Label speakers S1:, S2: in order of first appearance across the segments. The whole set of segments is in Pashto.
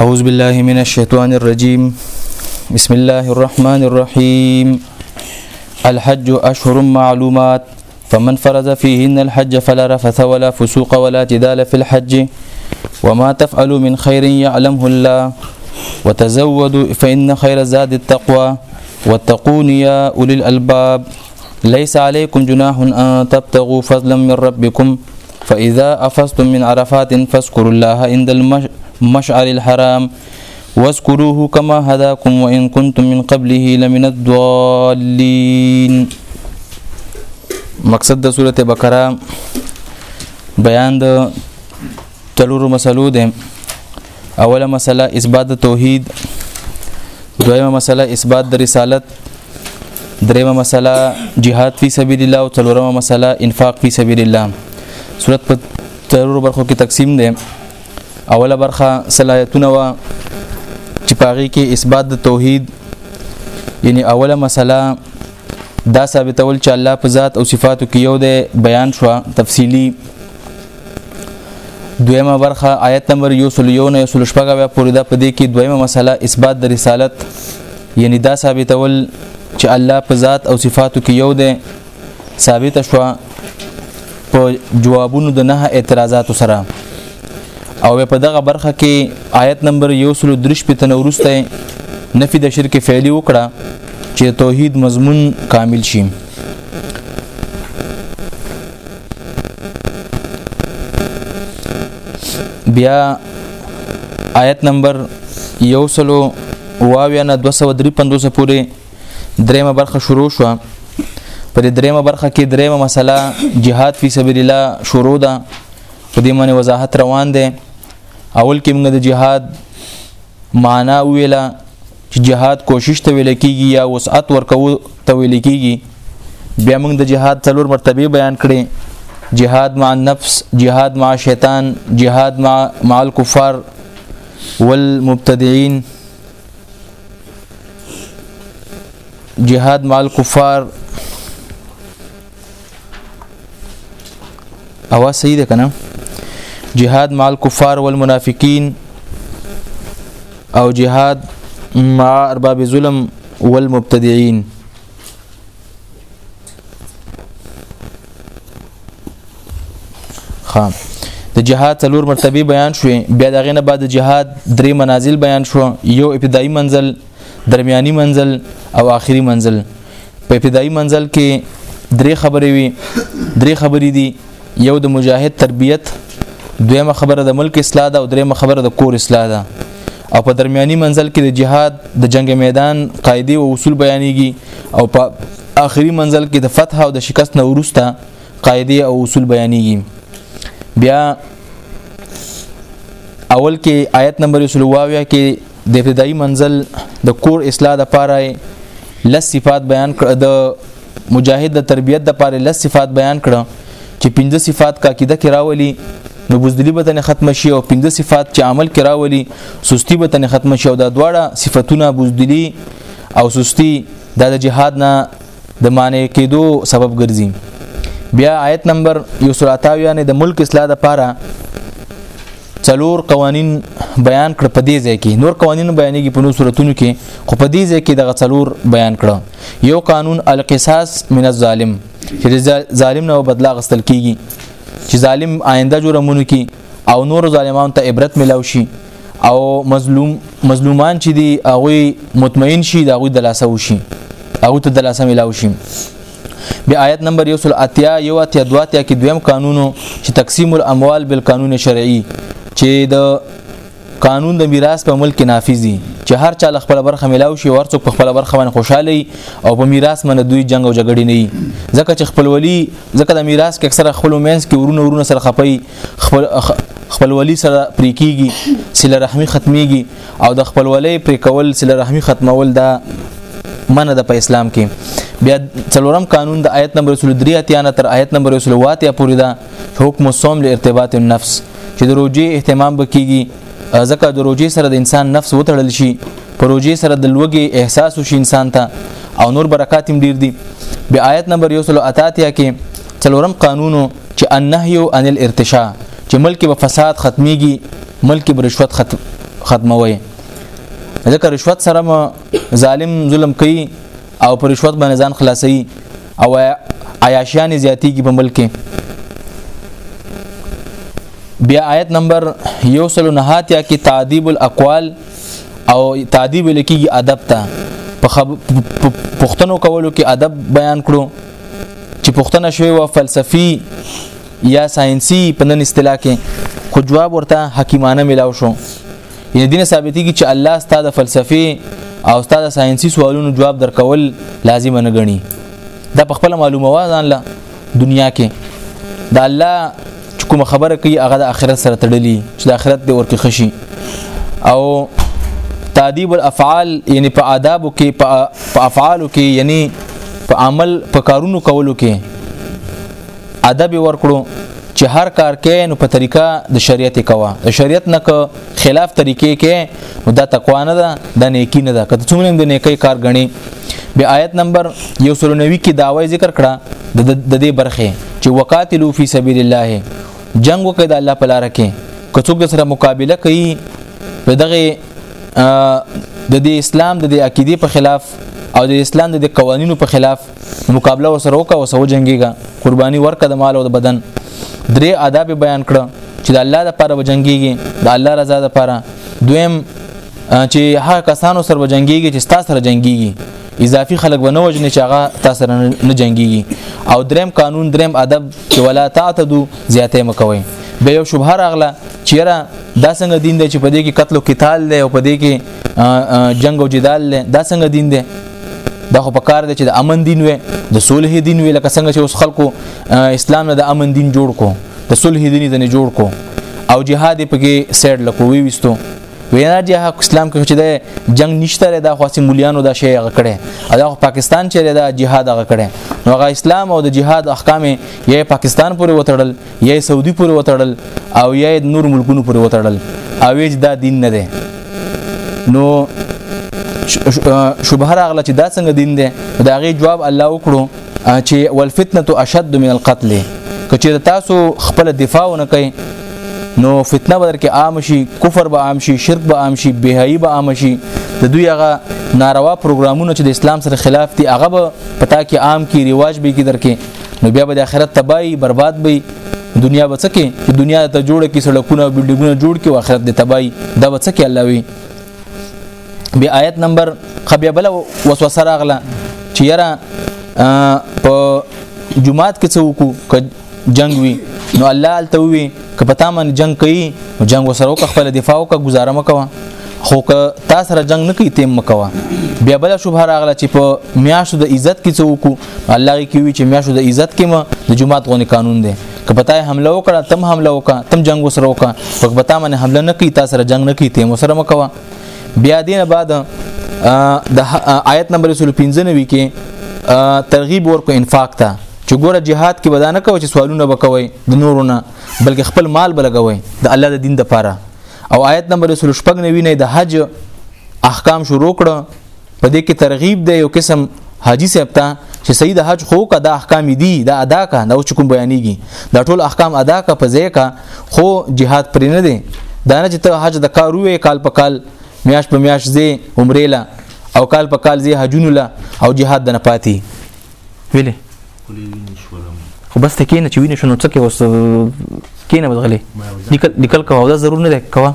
S1: أعوذ بالله من الشيطان الرجيم بسم الله الرحمن الرحيم الحج أشهر معلومات فمن فرض فيهن الحج فلا رفث ولا فسوق ولا جدال في الحج وما تفعلوا من خير يعلمه الله وتزودوا فإن خير زاد التقوى واتقون يا أولي الألباب ليس عليكم جناح أن تبتغوا فضلا من ربكم فإذا أفزتم من عرفات فاذكروا الله عند المشرق مشعر الحرام واذكروه كما هداكم وإن كنتم من قبله لمن الضالين مقصد د سورته بقره بیان د تلورو مسلو ده اوله مسله اثبات توحید دویمه مسله اثبات د رسالت دریمه مسله جهاد فی سبیل الله او څلورمه مسله انفاق فی سبیل الله صورت په ترور برخو کې تقسیم ده اوله برخه صلاحیتونه وا چې پاغي کې اثبات د توحید یعنی اوله مسله دا ثابتول چې الله په ذات او صفاتو کې یو دی بیان شو تفصیلی دویمه برخه آیت نمبر یو سل یو نه سل شپږه بیا پوری ده په دې کې دویمه مسله اثبات د رسالت یعنی دا ثابتول چې الله په ذات او صفاتو کې یو دی ثابت شو په جوابونو د نه اعتراضات سره او په دغه برخه کې آیت نمبر یو سل درش په تنورسته نفي د شرک فعلی وکړه چې توحید مضمون کامل شي بیا آیت نمبر یو سلو واویا نه 253 پورې دریمه برخه شروع شو په دې دریمه برخه کې دریمه مسله جهاد فی سبیل الله شروع ده په دې باندې وضاحت روان ده اول کې موږ د جهاد معنا ویله چې جهاد کوشش ته ویل کیږي یا وسعت ورکو ته ویل کیږي بیا موږ د جهاد څلور مرتبه بیان کړي جهاد مع النفس جهاد مع شیطان جهاد مع مع الكفار والمبتدعين جهاد مع الكفار اواز صحیح ده کنه جهاد مع الكفار والمنافقين او جهاد مع ارباب ظلم والمبتدعين خام د جهاد څلور مرتبه بیان شوې بیا د غینه بعد جهاد درې منازل بیان شو یو ابتدایي منزل درمیاني منزل او آخري منزل په ابتدایي منزل کې درې خبرې وي درې خبرې دي یو د مجاهد تربیت دویمه خبره د ملک اصلاح ده او دریمه خبره د کور اصلاح ده او په درمیاني منزل کې د جهاد د جنگ میدان قاعده او اصول بیانېږي او په آخري منزل کې د فتح او د شکست نه ورسته قاعده او اصول بیانېږي بیا اول کې آیت نمبر 100 کې د ابتدایي منزل د کور اصلاح د پاره لس صفات بیان کړ د مجاهد د تربیت د پاره لس صفات بیان کړ چې پنځه صفات کا کیده کې راولي نو بوزدلی به تنه ختم شي او پنځه صفات چې عمل کې راولي سستی به تنه ختم شي او دا دواړه صفاتونه بوزدلی او سستی دا د جهاد نه د معنی کېدو سبب ګرځي بیا آیت نمبر 128 یعنی د ملک اصلاح لپاره څلور قوانین بیان کړ په دې ځای کې نور قوانین بیانېږي په نور صورتونو کې خو په دې ځای کې دغه څلور بیان کړ یو قانون القصاص من الظالم چې ظالم نه بدلا غستل کیږي چې ظالم آینده جرمونه کوي او نور ظالمانو ته عبرت ملاوي شي او مظلوم مظلومان چې دی هغه مطمئن شي دا غوي دلاسه وشي هغه ته دلاسه ملاو شي بیا آیت نمبر یو سل اتیا یو اتیا دو اتیا کې دویم قانونو چې تقسیم الاموال بالقانون شرعي چې د قانون د میراث په ملک نافذ دي چې هر چا خپل برخه ملاو شي ورڅو په خپل برخه باندې خوشاله او په میراث باندې دوی جنگ او جګړې نه ځکه چې خپلولي ځکه د میراث کې اکثره خپل مینس کې ورونه ورونه سره خپي خپل خپلولي سره پرې کیږي سله رحمي ختميږي او د خپلولي پرې کول سله رحمي ختمول دا منه ده په اسلام کې بیا څلورم قانون د آیت نمبر 3 اتیا نه تر آیت نمبر 3 واتیا پورې ده حکم الصوم لارتباط النفس چې د روزي اهتمام بکیږي ځکه د روزي سره د انسان نفس وتړل شي په روزي سره د لوګي احساس وشي انسان ته او نور برکات هم ډیر دي بیا آیت نمبر 1 اتاتیا کې څلورم قانونو چې النهي عن الارتشاء چې ملک به فساد ختميږي ملک به رشوت ختم ختموي ځکه رشوت سره ما ظالم ظلم کوي او پر رشوت باندې ځان خلاصي او عیاشیان زیاتیږي په ملک بیا آیت نمبر یو سلو نهاتیا کې تعدیب الاقوال او تعدیب لکیږي ادب ته په پښتنو کولو کې ادب بیان کړو چې پښتنه شوی و فلسفي یا ساينسي په نن اصطلاح کې خو جواب ورته حکیمانه ملاو شو یعنی دینه ثابتي کی چې الله ستاسو فلسفي او ستاسو ساينسي سوالونو جواب درکول لازم نه غني دا په خپل معلومه وازان لا دنیا کې د الله چې کوم خبره کوي هغه د آخرت سره تړلي چې د آخرت د ورکه خشي او تعذيب الافعال یعنی په آدابو کې په افعالو کې یعنی په عمل په کارونو کولو کې ادب ورکړو چې هر کار کې نو په طریقه د شریعت کوا د شریعت نه ک خلاف طریقې کې دا تقوا نه ده د نیکی نه ده کته څومره د نیکی کار غني به آیت نمبر 190 کې داوی ذکر کړه د دې برخه چې وقاتلو فی سبیل الله جنگ وکړه د الله په لار کې که څوک سره مقابله کوي په دغه د دې اسلام د دې عقیده په خلاف او د اسلام د قوانینو په خلاف مقابله وسره وکا وسو جنگيګا قرباني ورکه د مال او د بدن درې آداب بیان کړه چې د الله لپاره وجنګيږي د الله رضا لپاره دویم چې هغه کسانو سره وجنګيږي چې تاسو سره جنگيږي اضافي خلک به نه وجني چې هغه تاسو سره نه جنگيږي او دریم قانون دریم ادب چې ولا تعتدو زیاته مکوي به یو شبهه راغله چیرې دا څنګه دین دی چې په دې کې قتل او قتال دی او په دې کې جنگ او جدال دی دا څنګه دین دی دا خو په کار دی چې د امن دین وي د صلح دین وي لکه څنګه چې اوس خلکو اسلام نه د امن دین جوړ کو د صلح دین نه جوړ کو او جهاد په کې سیډ لکوي وستو وینا دی حق اسلام کې چې د جنگ نشته لري دا خاصه مليانو دا شی هغه کړي او دا پاکستان چې دا جهاد هغه کړي نو هغه اسلام او د جهاد احکام یې پاکستان پورې وتړل یا سعودي پورې وتړل او یا نور ملکونو پورې وتړل او یې دا دین نه دی نو شبهه راغله چې دا څنګه دین دی دا غي جواب الله وکړو چې والفتنه اشد من القتل کچې تاسو خپل دفاع نه کوي نو فتنه بدر کې عام شي کفر به عام شي شرک به عام شي بهایي به عام شي د دوی هغه ناروا پروګرامونه چې د اسلام سره خلاف دي هغه به پتا کې عام کې ریواج به کې درکې نو بیا به د آخرت تباہی برباد وي دنیا به څکه چې دنیا ته جوړه کې سړکونه بلډینګونه جوړ کې او آخرت د تباہی دا به څکه الله وي بیا آیت نمبر خبیا بل وسوسه راغله چې یاره په جمعات کې څه وکړو جنگ وي نو الله الته وي که پتا من جنگ کوي جنگ وسره وک خپل دفاع وک گزاره مکوه خو که تاسو سره جنگ نه کوي تیم مکوه بیا بل شوبه راغله چې په میاشتو د عزت کې څه وکړو الله کی وی چې میاشو د عزت کې ما د جماعت غونې قانون دی که پتا حمله وکړه تم حمله وکړه تم جنگ وسره وکړه که پتا باندې حمله نه کوي تاسو سره جنگ نه کوي ته مسره مکوا بیا دینه بعد د آیت نمبر 15 کې ترغیب ورکو انفاق ته چې ګوره جهاد کې بدانه کوي چې سوالونه وکوي د نورونه بلکې خپل مال بلګوي د الله د دین د پاره او آیت نمبر 15 نه د حج احکام شروع کړه په دې کې ترغیب دی یو قسم حاجی صاحب ته چې سید حج خو کا د احکام دي دا ادا کا دا چې کوم بیانېږي دا ټول احکام ادا کا په ځای کا خو jihad پر نه دی دا نه چې ته حج د کار وې کال په کال میاش په میاش زی عمره لا او کال په کال زی حجون لا او jihad نه پاتې ویلې خو بس ته کینې چې وینې شنو څه کې اوس کینې بدغلې لیکل لیکل کوه دا ضرور نه ده کوه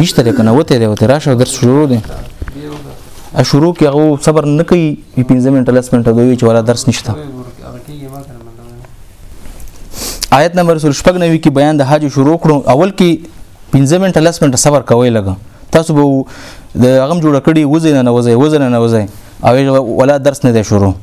S1: نشته لري کنه وته دی وته راشه درس شروع دی ا شروع کې هغه صبر نه کوي 15 منټه 10 منټه دوی چې ولا درس نشته آیت نمبر 99 کې بیان د حج شروع کړو اول کې 15 منټه 10 منټه صبر کوي لګا تاسو به د غم جوړ کړي وزن نه وزي وزن نه وزي او ولا درس نه دی شروع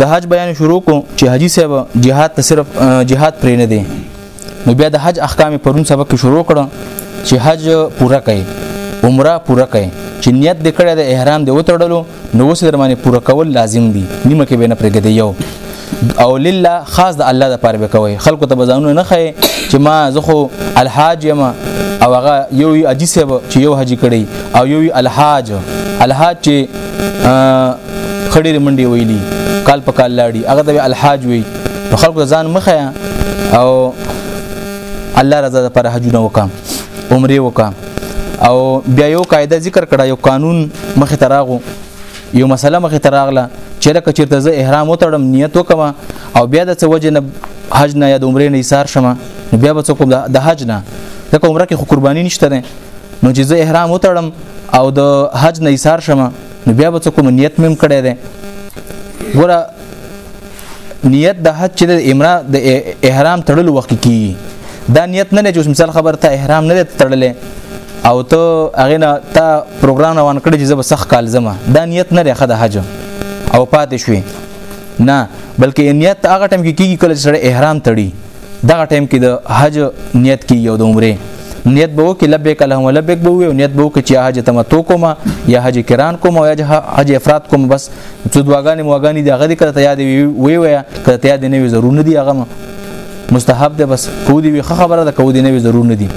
S1: د حج بیان شروع کو چې حاجی صاحب جهاد ته صرف جهاد پرې نه دی نو بیا د حج احکام پرون سبق شروع کړه چې حج پورا کړي عمره پورا کړي چې نیت د کړه د احرام د وتړلو نو وسه درمانه پورا کول لازم دي نیمه کې به نه پرګدې یو او لله خاص د الله د پاره به کوي خلکو ته بزانو نه خي چې ما زه خو الحاج یم او هغه یو اجي سیب چې یو حاجی کړي او یو الحاج الحاج چې خړې منډي ویلي کال په کال لاړي هغه د الحاج وی خلکو ځان مخه او الله رضا د پر حجونه وکم عمره وکم او بیا یو قاعده ذکر کړه یو قانون مخه تراغو یو مسله مخې ته راغله چې لکه چیرته زه احرام وتړم نیت وکم او بیا د څه وجه نه حج نه یا د عمرې نه ایثار شمه بیا به څه کوم د حج نه ځکه عمره کې خو قرباني نشته ده نو چې زه احرام وتړم او د حج نه ایثار شمه نو بیا به څه کوم نیت مم کړی دی ګوره نیت د حج چې د امرا د احرام تړلو وخت کې دا نیت نه لري چې مثال خبر ته احرام نه تړلې او ته هغه نه تا پروګرام روان کړی چې زب سخت کال زما دا نیت نه لري خدای حج او پاتې شوي نه بلکې نیت هغه ټیم کې کیږي کله چې سړی احرام تړي دغه ټیم کې د حج نیت کې یو د عمره نیت به وکي لبیک اللهم لبیک به وي او نیت به وکي چې حج تمتع کوم یا حج کران کوم او یا حج افراد کوم بس څو دواګانې مواګانې دغه دي کړه یاد وي وي کړه یاد نه وي ضرور نه دي هغه مستحب ده بس کو دي وي خبره ده کو دي نه وي ضرور نه دي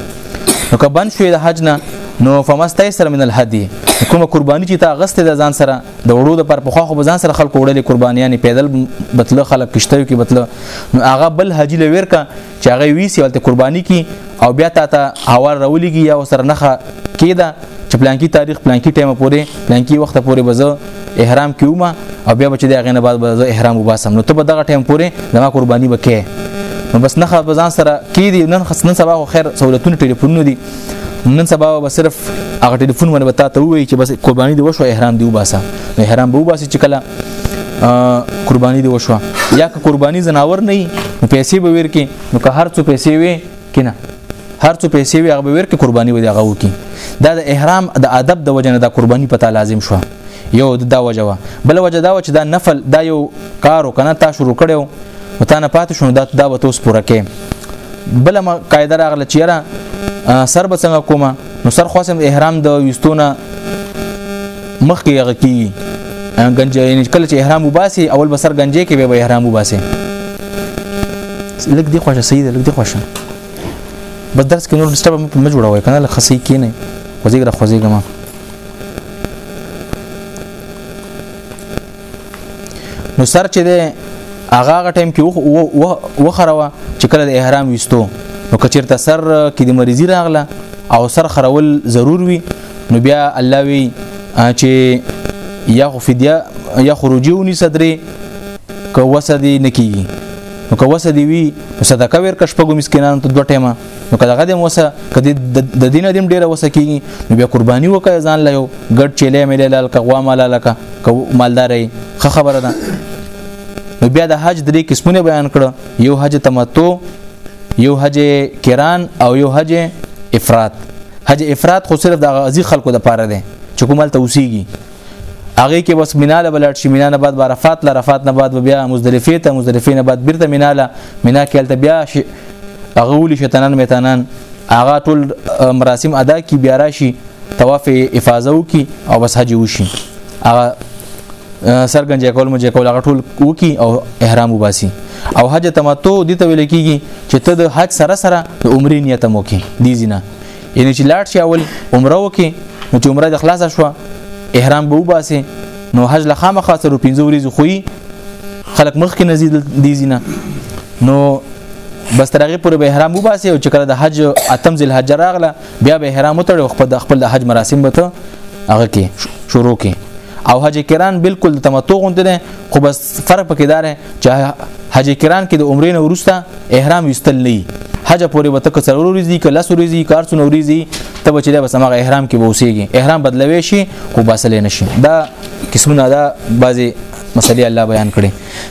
S1: نو که بند شوې د حج نه نو فمستای سره من الهدی کومه قرباني چې تا غسته د ځان سره د وړو د پر پخوا خو ځان سره خلکو وړلې قربانيان پیدل بتله خلک کشته کې بتله نو هغه بل حاجی لویر کا چې هغه ویسی ولته قرباني کی او بیا تا ته حوال راولېږي یا وسره نخه کېده چې پلانکی تاریخ پلانکی ټایم پورې پلانکی وخت پورې بزه احرام کیومه او بیا بچ دی غنه بعد بزه احرام وباسم نو ته به دغه ټایم پورې دما قرباني وکې نو بس نخه بزان سره کې دي نن خص نن سبا خیر سہولتونه ټلیفونونه دي نن سبا به صرف هغه ټلیفون باندې وتا ته وایي چې بس قرباني دی وشو احرام دی وباسه نو احرام به وباسي چې کله قرباني دی وشوه یا که قرباني زناور نه وي نو پیسې به ویر کې نو که هر څو پیسې وي کنه هر څو پیسې وي هغه به ویر کې قرباني ودی هغه وکي دا د احرام د ادب د وجنه د قرباني پتا لازم شو یو دا وجه وا بل وجه دا و چې دا نفل دا یو کار وکنه تا شروع کړو او تا نه پاتې شونه دا دا به توس پوره کې بل ما قاعده راغله چې را سر به څنګه کومه نو سر خاصم احرام د وستونه مخ کې هغه کی گنج یعنی کله چې احرام وباسي اول به سر گنجې کې به احرام وباسي لګ دی خوښه سید لګ دی خوښه بس درس کې نور ډسټرب مې جوړوي کنه لکه خسي کې نه خوځېګ را خوځېګ ما نو سر چې دی هغه هغه ټایم کې وخروه چې کله د احرام وستو نو کچیرته سر کې د مریضي راغله او سر خرول ضرور وي نو بیا الله وی چې یا خو فدیه یا خروجی ونی صدرې که وسدي نکیږي نو که وسدي وی صدقه ور کښ پګو مسکینانو ته دوه ټیمه نو کله غدم وسه کدی د دین دیم ډیره وسه کیږي نو بیا قرباني وکړه ځان له ګډ چلې ملې لال کغوا مال لکه مالدارې خه خبره ده نو بیا د حج درې قسمونه بیان کړه یو حج تمتع یو حج کران او یو حج افراد حج افراد خو صرف د غازی خلکو د پاره ده چې کومل ته وسیږي هغه کې بس میناله بلړ شي مینانه بعد عرفات لا عرفات نه بعد بیا مزدلفه ته مزدلفه نه بعد بیرته میناله مینا کې تل بیا شي هغه ولي شتنن میتنن هغه ټول مراسم ادا کی بیا راشي طواف افاظه وکي او بس حج وشي هغه سر گنجې کول مونږه کول هغه ټول وکي او احرام وباسي او حج تمتع دي ته ویل کیږي چې ته د حج سره سره د عمرې نیت مو کې دي زینا یعنی چې لاړ شي اول عمره وکي نو چې عمره د خلاص شو احرام به وباسي نو حج له خامه خاصه رو پنځه ورځې خوې خلک مخ کې نزيد دي زینا نو بس ترغه پر به احرام وباسي او چې کله د حج اتم ذل حج راغله بیا به احرام وتړي خپل د خپل د حج مراسم به ته هغه کې شروع کې او حج کران بالکل د تمتع غونډه ده خو بس فرق پکې دار چې حج کران کې د عمرې نه ورسته احرام وستل نه حج پورې وته که څلور ورځې که لس ورځې کار څو ورځې ته به چې دا بس هغه احرام کې ووسیږي احرام بدلوي شي خو باسل نه شي دا قسمونه دا بعضي مسلې الله بیان کړي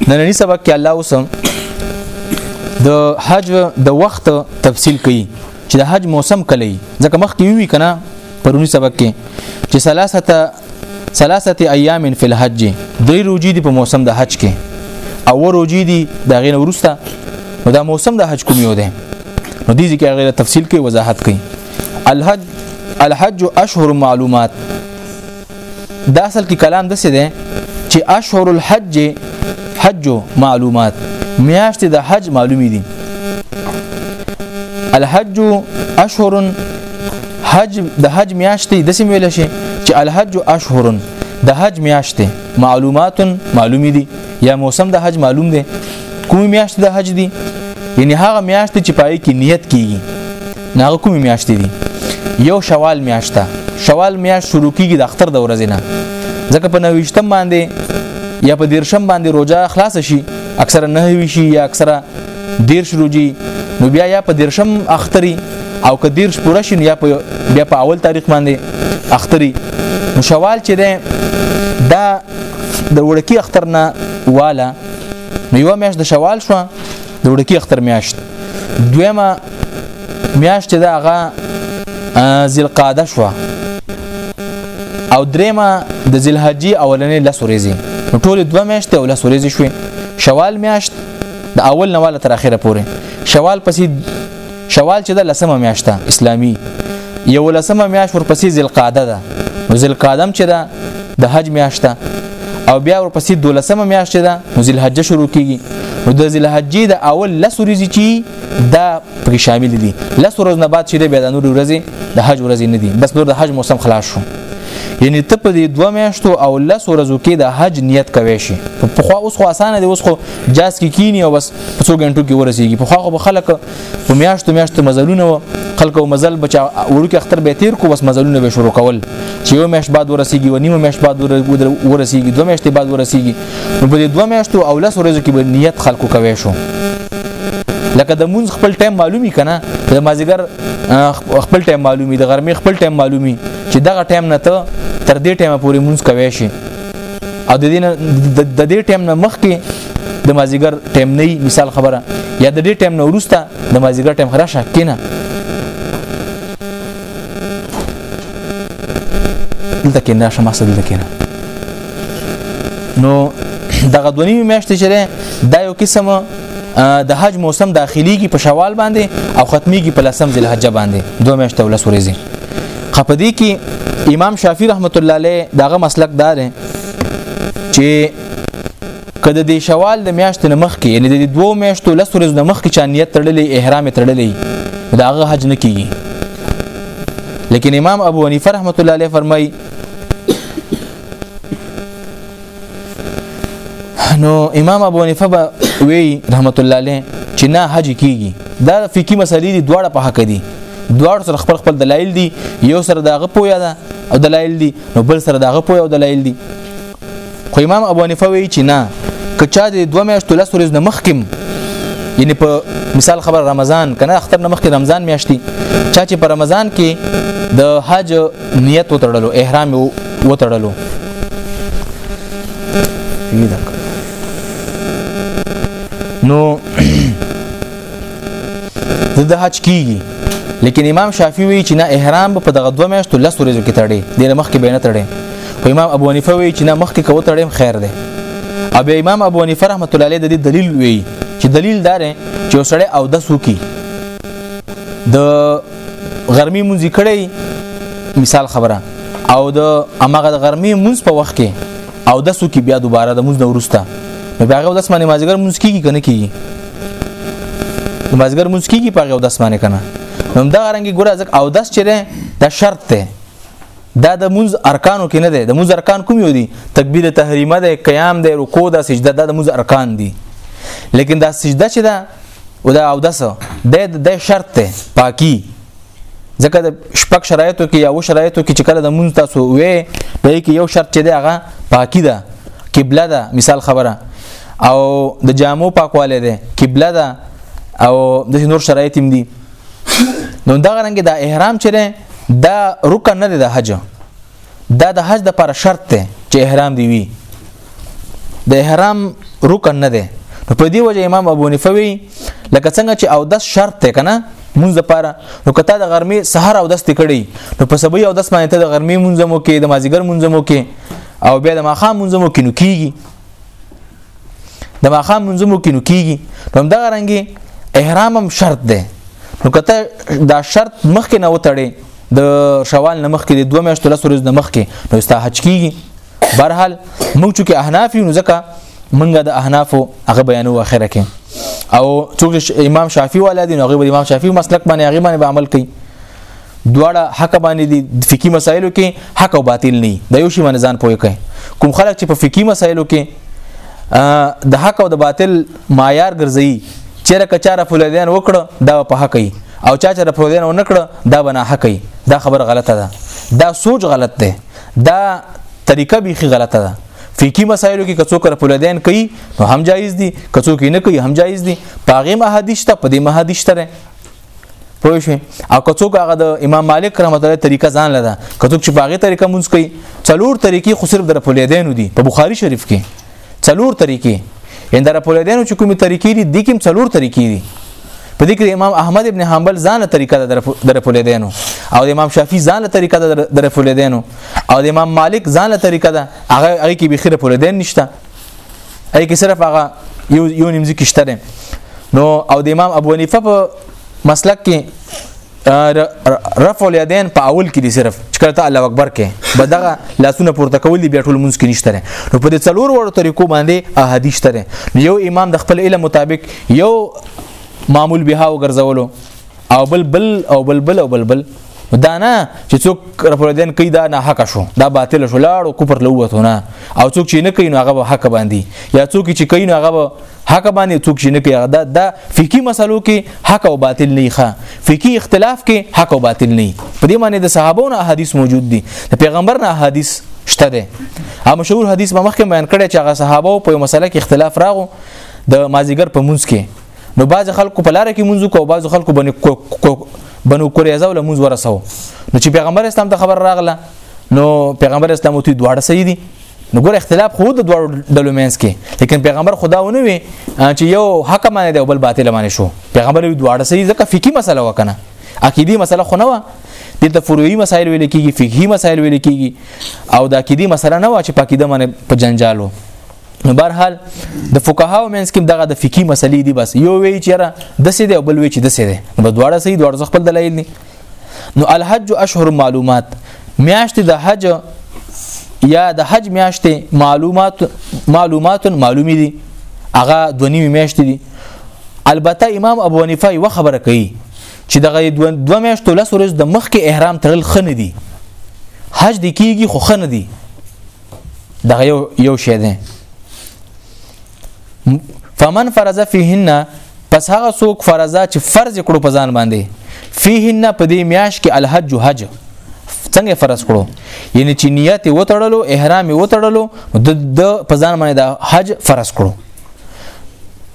S1: نننی سبق کې الله اوسم د حج د وخت تفصیل کوي چې د حج موسم کله وي ځکه مخکې وی کنه پرونی سبق کې چې ثلاثه ثلاثه ایام فی الحج درې روزي دي په موسم د حج کې او روزي دي د غین ورسته نو دا موسم د حج کوم یو دی نو دې ځکه غیر تفصیل کې وضاحت کړي الحج الحج اشهر معلومات دا اصل کې کلام دسه دی چې اشهر الحج حج معلومات میاشت د حج معلومی دي الحج اشهر حج د حج میاشتې د سیم ویل شي چې الحج اشهر د حج میاشتې معلومات معلومی دي یا موسم د حج معلوم دي کوم میاشت د حج دي یعنی هغه میاشت چې پای کې نیت کیږي ناغه کومې میاشتې دي یو شوال میاشته شوال میاشت شروع کیږي د اختر د ورځې نه ځکه په نوښتم باندې یا په دیرشم باندې روزه خلاص شي اکثر نه وی شي یا اکثر دیرش روزي نو بیا یا په دیرشم اختري او که دیرش پوره شي یا په بیا په اول تاریخ باندې اختري نو شوال چې ده دا د وړکی اختر نه والا نو یو میاشت د شوال شو د وړکی اختر میاشت دویمه میاشت چې دا هغه ذل قاده شو او دریمه د ذل حجې اولنې لس ورځې نو ټول دوه میاشتې او لس ورځې شوې شوال میاشت د اول نواله تر اخره پورې شوال پسې شوال چې د لسمه میاشت ده اسلامي یو لسمه میاشت ورپسې ذلقعده ده نو ذلقعده چې ده د حج میاشت ده او بیا ورپسې دولسمه میاشت ده نو ذلحجه شروع کیږي نو د ذلحجې د اول لس ورځې چې دا پکې شامل دي لس ورځې نه بعد چې د بیا د نور ورځې د حج ورځې نه دي بس نور د حج موسم خلاص شو یعنی ته په دې دوه میاشتو او لس ورځو کې د حج نیت کوي شي په خو اوس خو اسانه دی اوس خو جاس کې کی کینی او بس په څو غنټو کې ورسیږي په خو به خلک په میاشتو میاشتو مزلونه و خلکو مزل بچا وړوکی اختر به تیر کو بس مزلونه به شروع کول چې یو میاشت بعد ورسیږي و نیمه میاشت بعد ورسیږي دوه میاشتې بعد ورسیږي نو په دې دوه میاشتو او لس ورځو کې به نیت خلکو کوي شو لکه د مونږ خپل ټایم معلومی کنه د مازیګر خپل ټایم معلومی د غرمې خپل ټایم معلومی چې دغه ټایم نه ته تر دې ټایم پورې مونږ کوي شي او د دې د دې ټایم نه مخکې د مازیګر ټیم نه مثال خبره یا د دې ټیم نه ورسته د مازیګر ټیم خره شک کینه دلته کې نه شمه سره دلته کې نه نو دغه دونی میاشتې چې دا یو قسم د حج موسم داخلي کې په شوال باندې او ختمي کې په لسم ذل حج باندې دوه میاشتې ولس ورځي خپدې کې امام شافعي رحمت الله علیه دغه مسلک دار چې کله د شوال د میاشتې نه مخکې یعنی د دوو میاشتو لس ورځې نه مخکې چا نیت تړلې احرام تړلې دا هغه حج نه کیږي لیکن امام ابو حنیفه رحمت الله علیه فرمایي نو امام ابو حنیفه به وی رحمت الله علیه چې نه حج کیږي دا فقہی مسلې دي دواړه په حق دي دواړو سره خپل خپل دلایل دي یو سره داغه پویا ده او دلایل دي نو بل سره داغه پویا او دلایل دي خو امام ابو حنیفه وایي چې نه که چا د دوه میاشتو لس ورځې نه مخکې یعنی په مثال خبر رمضان کنه اختر نه مخکې رمضان میاشتي چا چې په رمضان کې د حج نیت وتړلو احرام وتړلو نو د حج کیږي لیکن امام شافعي وی چې نه احرام په دغه دوه میاشتو لس ورځو کې تړي د مخکې به نه تړي خو امام ابو حنیفه وی چې نه مخکې کو تړي خیر دی او بیا امام ابو حنیفه رحمت الله علیه د دې دلیل وی چې دلیل دار چې وسړی او د سوکي د غرمي مونږ کړی مثال خبره او د امغه د غرمي مونږ په وخت کې او دسو کې بیا دوباره د موز نه ورسته نو بیا غو داس باندې مازیګر موز کیږي کنه کیږي مازیګر موز کیږي په غو داس باندې کنه نو دا رنګي ګوره ځک او داس چې دا شرط ده دا د موز ارکانو کې نه ده د موز ارکان کوم یو دي تکبیر تحریمه ده قیام ده رکوع ده سجده ده د موز ارکان دي لیکن دا سجده چې ده او دا او داس د د شرط ده پاکي ځکه د شپږ شرایطو کې یا و شرایطو کې چې کله د مونږ تاسو وې په کې یو شرط چې دی هغه پاکي ده قبله ده مثال خبره او د جامو پاکواله ده قبله ده او د نور شرایط هم دي نو دا غرنګ د احرام چې ده دا رکن نه ده د حج دا د حج د پر شرط ته چې احرام دی وي د احرام رکن نه دی نو په دې وجه امام ابو حنیفه وی لکه څنګه چې او د شرط ته کنه مونږ لپاره نو کته د غرمې سحر او دست کړي نو په سبي او دست باندې ته د غرمې مونږ مو کې د مازیګر مونږ مو کې او بیا د ماخام مونږ مو کې نو کیږي د ماخام منځمو کې نو کیږي نو دا رنګي احرام هم شرط ده نو کته دا شرط مخکې نه وتړي د شوال نه مخکې د دوه میاشتو لس ورځې نه مخکې نو استا حج کیږي برحال موږ چې احناف یو ځکه منګه د احنافو هغه بیانو اخره کې او څوک امام شافعي ولادي نو هغه امام شافعي مسلک باندې هغه باندې عمل کوي دواړه حق باندې دي فقهي مسایلو کې حق او باطل نه د یو شی باندې ځان پوي کوي کوم خلک چې په فقهي مسایلو کې د حق او د باطل معیار ګرځي چیرې کچاره فلدین وکړه دا په حق ای او چا چې فلدین و نکړه دا بنا حق ای دا خبره غلطه ده دا سوچ غلط ده دا طریقه بیخي غلطه ده فقهي مسایلو کې کڅو کر فلدین کوي نو هم جایز دي کڅو کې نه کوي هم جایز دي پاغه مهادیش ته پدې مهادیش ته پوه شئ او که څوک هغه د امام مالک رحمت الله طریقه ځان لده که څوک چې باغې طریقه مونږ کوي څلور طریقې خو صرف در پولیدینو دي په بخاری شریف کې څلور طریقې ان در پولیدینو چې کومې طریقې دي د کوم څلور طریقې دي په دې کې امام احمد ابن حنبل ځان له طریقه در پولیدینو او د امام شافعي ځان له طریقه در پولیدینو او د امام مالک ځان له طریقه ده هغه هغه کې بخیره پولیدین نشته هي کې صرف هغه یو یو نیم ذکر شته نو او د امام ابو حنیفه په مسلک کې رفع الیدین په اول کې دي صرف چې کله ته الله اکبر کې بدغه لاسونه پورته کول دي بیا ټول مونږ کې نشته نو په دې څلور وړو طریقو باندې احادیث تره یو امام د خپل علم مطابق یو معمول بها وګرځولو او بل بل او بل بل او بل بل دا نه چې څوک رفردین کوي دا نه حق شو دا باطل شو لاړو کوپر لوته نه او څوک چې نه کوي نو هغه حق باندې یا څوک چې کوي نو هغه حق باندې څوک چې نه کوي دا دا فقهي مسلو کې حق او باطل نه ښه فقهي اختلاف کې حق او باطل نه په دې معنی د صحابو نه احادیث موجود دي د پیغمبر نه احادیث شته ده ا مشهور حدیث ما مخکې بیان کړی چې هغه صحابه په مسله کې اختلاف راغو د مازیګر په منځ کې نو بعض خلکو په لار کې منځو کو بعض خلکو بنو بنو قریظه ول منځ ورسو نو چې پیغمبر اسلام ته خبر راغله نو پیغمبر اسلام وتی دواړه صحیح دي نو ګور اختلاف خو د دواړو ډلو مینس کې لیکن پیغمبر خدا ونه وي چې یو حق معنی دی او بل باطل معنی شو پیغمبر وی دواړه صحیح ځکه فقہی مسله وکنه عقیدی مسله خو نه و دلته فروعي مسائل ویل کیږي فقهي مسائل ویل کیږي او د عقیدی مسله نه و چې پاکیده باندې په جنجالو نو برحال د فقهاو منس کې دغه د فقهي مسلې دي بس یو وی چې را د سې دی او بل وی چې د سې دی په دواړه سي دواړه خپل دلایل دي نو الحج اشهر معلومات میاشت د حج یا د حج میاشت معلومات معلومات معلومی دي هغه دونی میاشت دي البته امام ابو حنیفه یو خبره کوي چې دغه دوه میاشتو لس ورځ د مخ کې احرام تړل خنه دي حج د کیږي خو خنه دي دغه یو یو شی دی فمن فرض فيهن پس هغه څوک فرضا چې فرض کړو په ځان باندې فيهن په دې میاش کې الحج حج څنګه فرض کړو یعنی چې نیت وتړلو احرام وتړلو د په ځان باندې د حج فرض کړو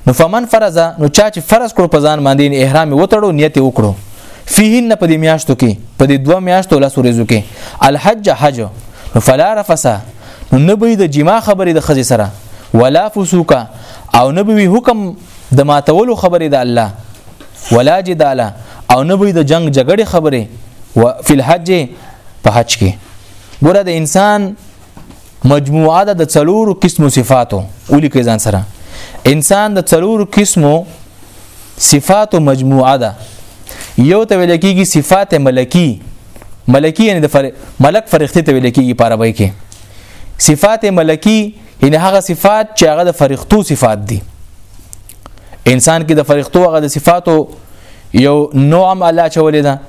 S1: نو فمن فرض نو چا چې فرض کړو په ځان باندې احرام وتړو نیت وکړو فيهن په دې میاشتو کې په دې دوه میاشتو لاسو ورځو کې الحج حج نو فلا رفسا نو نه به د جما خبرې د خزې سره ولا فسوکا او نه به حکم د ماتولو خبرې د الله ولا جداله او نه به د جنگ جګړې خبرې و فی الحج په حج کې ګوره د انسان مجموعه ده د څلورو قسمو صفاتو ولي کې ځان سره انسان د څلورو قسمو صفاتو مجموعه ده یو ته ویل کېږي صفات ملکی ملکی یعنی د فر... ملک فرښتې ته ویل کېږي په عربی کې صفات ملکی یعنی هغه صفات چې هغه د فرښتو صفات دي انسان کې د فرښتو هغه د صفاتو یو نوع هم الله چولې ده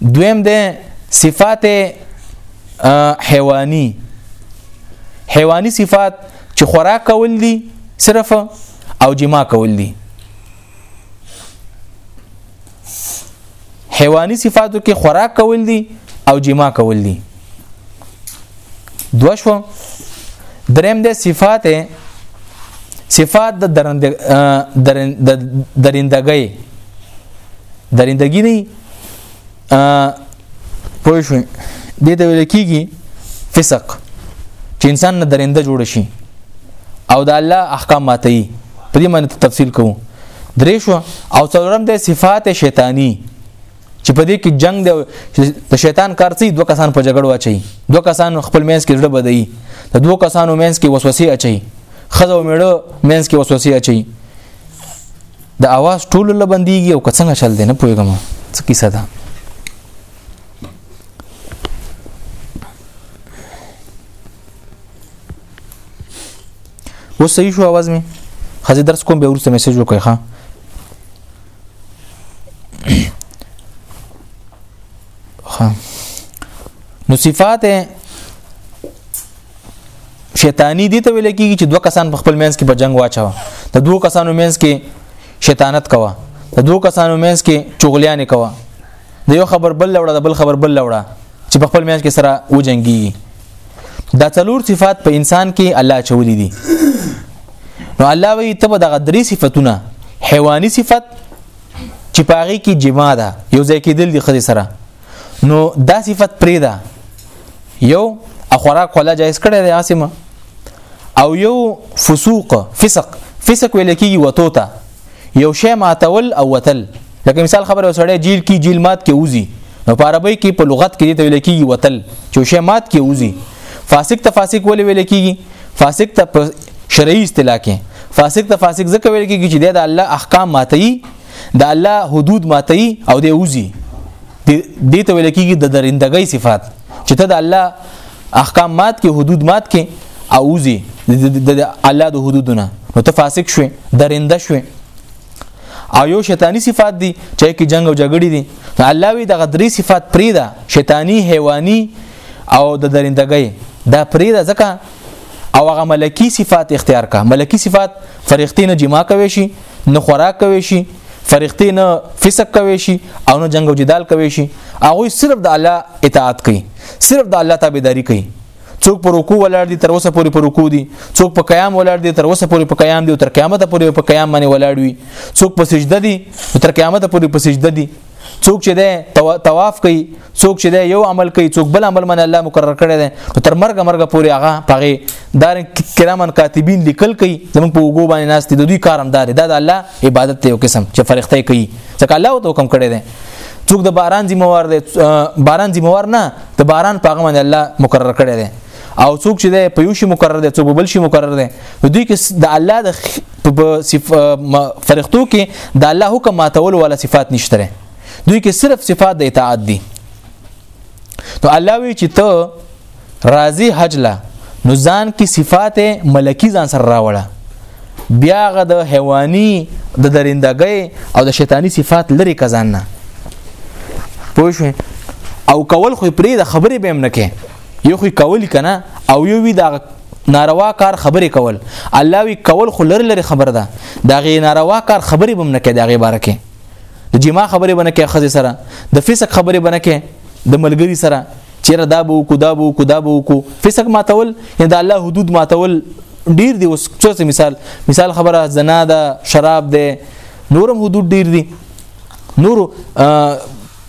S1: دویم ده صفات حیوانی حیوانی صفات چې خوراک کول دي صرف او جما کول دي حیواني صفاتو کې خوراک کول دي او جما کول دي دو شو دریم د صفات صفات د درند درندګۍ درندګي نه پوه شو د دې ویل کیږي فسق چې انسان نه درنده جوړ شي او د الله احکام ماتي په دې معنی تفصیل کوو درې شو او څلورم د صفات شیطانی چې په دې کې جنگ دی د شیطان کار څه دوه کسان په جګړه واچي دوه کسان خپل مینس کې زړه بدایي د دوه کسانو مینس کې وسوسه اچي خزه او میړه مینس کې وسوسه اچي د اواز ټول لبندېږي او کڅنګ چل دی نه پوهېږم څه کیسه ده اوس صحیح شو اواز می خزه درس کوم به ورسته میسج وکړئ ښا نو صفات شیطانی دي ته ویل کیږي چې دوه کسان په خپل منځ کې په جنگ واچو د دوه کسانو منځ کې شیطانت کوه د دوه کسانو منځ کې چغلیانې کوه د یو خبر بل لوړه د بل خبر بل لوړه چې په خپل منځ کې سره وجنګي دا څلور صفات په انسان کې الله چولې دي نو الله وی ته به دغه درې صفاتونه حیواني صفت چې پاغي کې جما ده یو ځای کې دل دي خدي سره نو دا صفت پرې ده یو اخوراک ولا جایز کړی دی عاصمه او یو فسوق فسق فسق ویل کېږي وتوته یو شی ماتول او وتل لکه مثال خبره وسړی جیل کې جیل مات کې وزي نو په عربی کې په لغت کې ته ویل کېږي وتل چې شی مات کې وزي فاسق ته فاسق ولې ویل کېږي فاسق ته په شرعي اصطلاح کې فاسق ته فاسق ځکه ویل کېږي چې د الله احکام ماتي د الله حدود ماتي او د وزي دې ته ویل کېږي د درندګۍ صفات چې ته د الله احکام مات کې حدود مات کې او وزي د الله د حدودونه نو ته فاسق شوې درنده شوې او یو شیطانی صفات دي چې کې جنگ او جګړې دي نو الله وی د غدری صفات پرې ده شیطانی حیواني او د درندګۍ دا پرې ده ځکه او هغه ملکی صفات اختیار کا ملکی صفات فرښتې نه جما کوي شي نه خوراک کوي شي فرښتې نه فسق کوي شي او نه جنگ او جدال کوي شي هغه صرف د الله اطاعت کوي صرف د الله تابعداري کوي څوک پر رکوع ولاړ دي تر اوسه پورې پر رکوع دي څوک په قیام ولاړ دي تر اوسه پورې په قیام دي تر قیامت پورې په قیام باندې ولاړ وي څوک په سجده دي تر قیامت پورې په سجده دي څوک چې ده طواف کوي څوک چې ده یو عمل کوي څوک بل عمل من الله مقرر کړی دی نو تر مرګ مرګ پورې هغه پغه دار کرامن کاتبین لیکل کوي زموږ په وګو باندې ناس دي د دوی کارم دار دا د الله عبادت ته یو قسم چې فرښتې کوي ځکه الله ته حکم کړی دی څوک د باران ذمہوار دی باران ذمہوار نه د باران په هغه باندې الله مقرر کړی دی او څوک چې دی په یو شی مقرر دی څوک بل شی مقرر دی دوی کې د الله د فرښتو کې د الله حکم ماتول ولا صفات نشته دوی کې صرف صفات د اطاعت دي نو الله وی چې ته راضی حج لا نو ځان کې صفات ملکی ځان سره راوړه بیا غ د حیواني د درندګۍ او د شیطانی صفات لري کزان نه پوه شئ او کول خو پرې د خبرې به هم نه کې یو خو کول کنه او یو وی د ناروا کار خبرې کول الله وی کول خو لر لري خبر ده دا غي ناروا کار خبرې به هم نه کې دا غي بارکه د جما خبره بنه کې خزه سره د فسق خبره بنه کې د ملګری سره چیرې دا بو کو دا بو کو دا بو کو فسق ماتول یا د الله حدود ماتول ډیر دی اوس څه مثال مثال خبره زنا ده شراب ده نورم حدود ډیر دي نور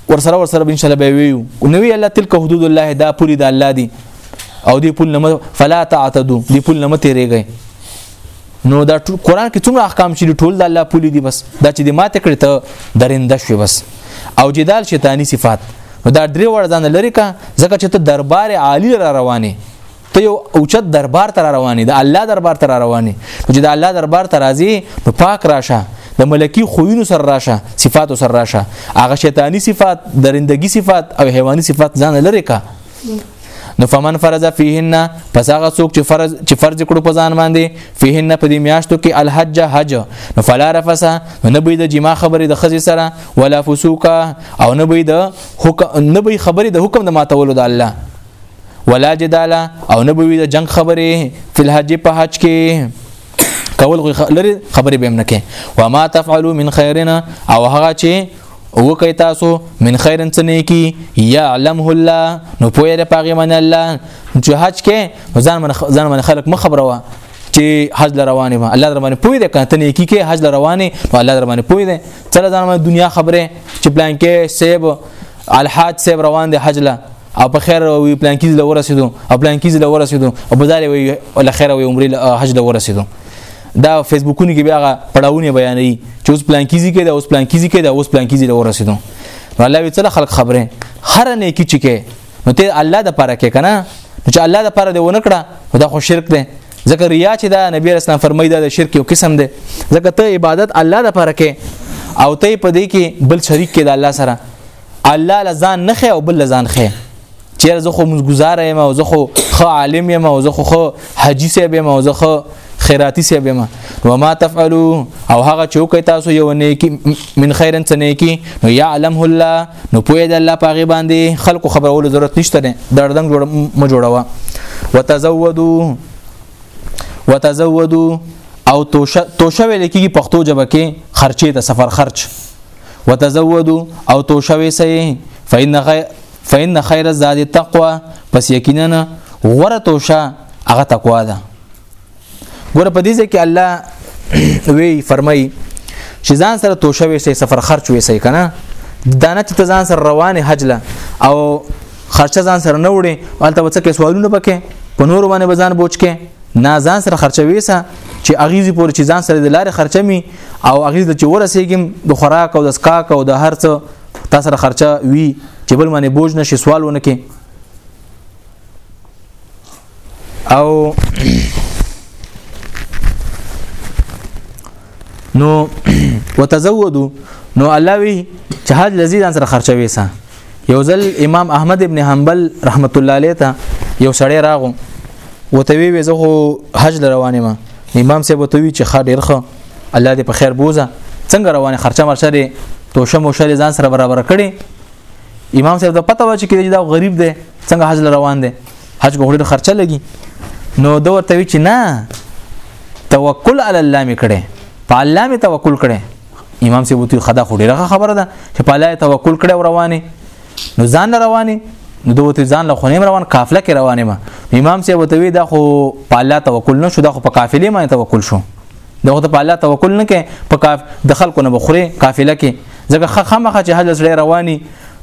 S1: ورسره ورسره ان شاء الله به ویو نو وی الله تلک حدود الله دا پوری د الله دی او دی پول نه فلا تعتدو دی پول نه متریږي نو دا ټول قران کې څومره احکام چې ټول د الله پولی دي بس دا چې د مات کړی ته درنده شوی بس او جدال شیطانی صفات نو دا درې وړ ځان لري کا ځکه چې ته دربار عالی را روانې ته یو اوچت دربار ته را روانې د الله دربار ته را روانې چې د الله دربار ته راځي نو پاک راشه د ملکی خوینو سره راشه صفات سره راشه هغه شیطانی صفات درندگی صفات او حیواني صفات ځان لري کا نو فمن فرض فيهن پس هغه څوک چې فرض چې فرض کړو په ځان باندې فيهن په دې میاشتو کې الحج حج نو فلا رفس نه به د جما خبرې د خزي سره ولا فسوق او نه به د حکم نه به خبرې د حکم د ماتولو د الله ولا جدال او نه به د جنگ خبرې فل حج په حج کې کول لري خبرې به هم نه کې وما تفعلوا من خيرنا او هغه چې او کوي تاسو من خیرن څه نه کی یعلمه الله نو پوهه ده پاغه من الله چې حج کې ځان من ځان من خلق مخبروه چې حج روانه ما الله درمانه پوي ده کته نه کی کې حج روانه نو الله درمانه پوي ده تل ځان من دنیا خبره چې پلان کې سیب الحاج سیب روان دي حج لا او په خیر وی پلان کې له ورسېدو او پلان کې له ورسېدو او بازار وی ول خیر وی عمره حج له ورسېدو دا فیسبوکونو کې بیا هغه پړاوونه بیانوي چې اوس پلان کیږي کې دا اوس پلان کیږي کې دا اوس پلان کیږي دا ورسېدو نو الله وی څل خلق خبره هر نه کی چې کې نو ته الله د پاره کې کنه چې الله د پاره دی ونه کړه دا خو شرک دی ځکه ریا چې دا نبی رسول الله فرمایي دا د شرک یو قسم دی ځکه ته عبادت الله د پاره کې او ته په دې کې بل شریک کې د الله سره الله لزان نه خې او بل لزان خې چیر زه خو مزګزار یم او زه خو خو عالم یم او زه خو خو حاجی صاحب یم او زه خو خیراتی صاحب یم و ما تفعلوا او هغه چوک تاسو یو نیکی من خیرن څه نیکی نو یعلمه الله نو پوی د الله پاغي باندې خلکو خبرولو ضرورت نشته نه دردنګ جوړ م جوړوا وتزودوا وتزودوا او توشه توشه ویل کیږي پښتو ژبه کې خرچې د سفر خرچ وتزودوا او توشه وی سي فإن غير فإن خير الزاد التقوى پس یقینا غره توشه هغه تقوا ده ګوره په دې ځای کې الله وی فرمای چې ځان سره توشه وي سفر خرچ وي سي کنه دانه چې ځان سره روانه حج له او خرچه ځان سره نه وړي البته وڅ کې سوالونه پکې په نور باندې بزان بوج کې نه ځان سره خرچوي سه چې اغیزي پور چې ځان سره د لارې خرچمي او اغیز د چې ورسېګم د خوراک او د سکاک او د هرڅه تا سره خرچه وی چې بل باندې بوج نشي سوال ونه کې او نو وتزودوا نو الله وی چې حج لذیذ سره خرچوي سه یو ځل امام احمد ابن حنبل رحمت الله علیه ته یو سړی راغو وتوی وی زه حج روانه ما امام صاحب وتوی چې خا ډیر ښه الله دې په خیر بوزه څنګه روانه خرچه مرچه دې توشه موشه ځان سره برابر کړي امام صاحب ته پته و چې کېږي دا غریب دی څنګه حج روان دی حج کو ډېر خرچه لګي نو دا ورته وی چې نه توکل علی الله می کړي په الله می توکل کړي امام صاحب ته خدا خو ډېره خبره ده چې په الله توکل کړي او روانه نو ځان روانه نو دوی ته ځان له خونیم روان قافله کې روانه ما امام صاحب ته وی دا خو په الله توکل نه شو دا خو په قافلې باندې توکل شو دغه ته په الله توکل نه کوي په کاف د خلکو نه بخوري قافله کې ځکه خامخه چې حج سره رواني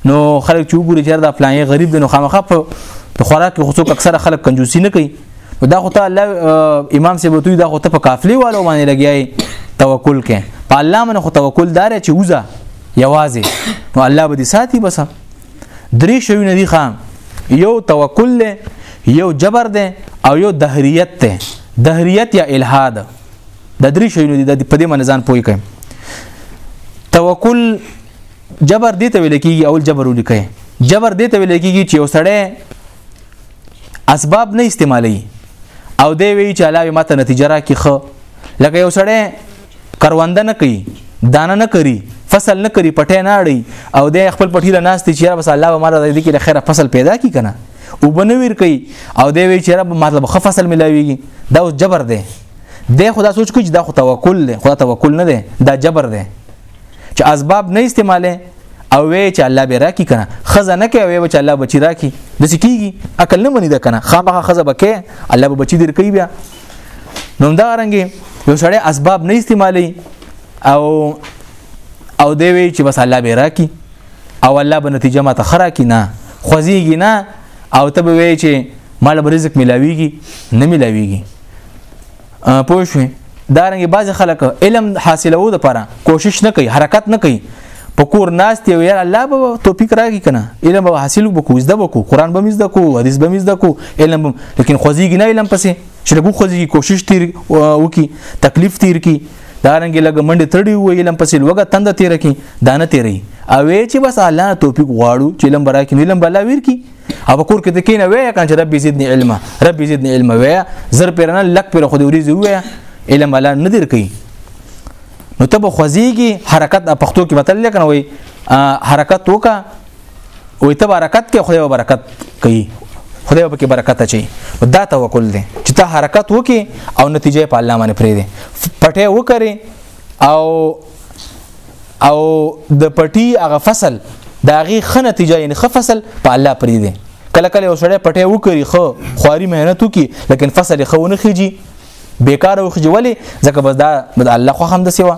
S1: نو خلک چې وګوري چې دا پلان غریب دی نو خامخه په خوراک کې خصوص اکثره خلک کنجوسي نه کوي دا خو ته الله امام سیبوی دا خو ته په قافله والو باندې لګیای توکل کوي په الله باندې خو توکل دار چې وزه یوازې نو الله به دې ساتي بس درې شوینه دي خان یو توکل دی یو جبر دی او یو دهریت دی دهریت یا الحاد د درې شوینه دي د په دې منځان پوي کوي توکل جبر دې ته ویل کېږي او جبر ولیکي جبر دې ته ویل کېږي چې یو سړی اسباب نه استعمالي او دی وی چې علاوه ماته نتیجه را کې خو لکه یو سړی کرونده نه کوي دانه نه کوي فصل نه کوي پټه نه اړي او د خپل پټی له ناس ته چیرې بس الله به مال د دې کې خیره فصل پیدا کی کنه او بنویر کوي او دی وی چیرې به مطلب خ فصل ملاويږي دا اوس جبر دی د خدا سوچ کوي دا خو توکل دی خدا توکل نه دی دا جبر دی چې اسباب نه استعماله او وی چې الله به راکی کنه خزه نه کوي وی چې الله بچی راکی د سکیږي عقل نه منی ده کنه خامخه خزه بکې الله به بچی درکې بیا نو دا رنګي یو سړی اسباب نه استعمالي او او دی وی چې بس الله به راکی او الله به نتیجه ما ته خرا کی نه خوځيږي نه او ته به وی چې مال به رزق ملاويږي نه ملاويږي پوه شو دا رنګي بعض خلک علم حاصلو د پاره کوشش نه کوي حرکت نه کوي په کور ناست یو یار الله به توفیق راکړي کنه علم به حاصل وکړو زده وکړو قران به مزده کو حدیث به مزده کو علم به لیکن خوځيږي نه علم پسې چې لګو خوځيږي کوشش تیر وکي تکلیف تیر کی دا رنګ لګ منډه تړي وي علم پسې لوګه تند تیر کی دانه تیری او چې بس الله توفیق غواړو چې علم برا کې علم بلا ویر کی او په کور کې ته کینه وای کان چې رب زیدنی علم رب زیدنی علم وای زر پیرنه لک پیر خو دې وري زوی علم الله ندر کوي نو ته به خوځيږي حرکت د پښتو کې متل لیکنه وي حرکت وکا وي ته برکت کې خدای به برکت کوي خدای به کې برکت اچي دا توکل دی چې ته حرکت وکي او نتیجه په الله باندې پرې دی پټه وکړي او او د پټي هغه فصل دا غي خ نتیجه یعنی خ فصل په الله پرې دی کله کله وسړی پټه وکړي خو خواري مهنت وکي لیکن فصل خو نه خيږي بیکار او خج ولی ځکه بس دا بد الله خو هم د سیوا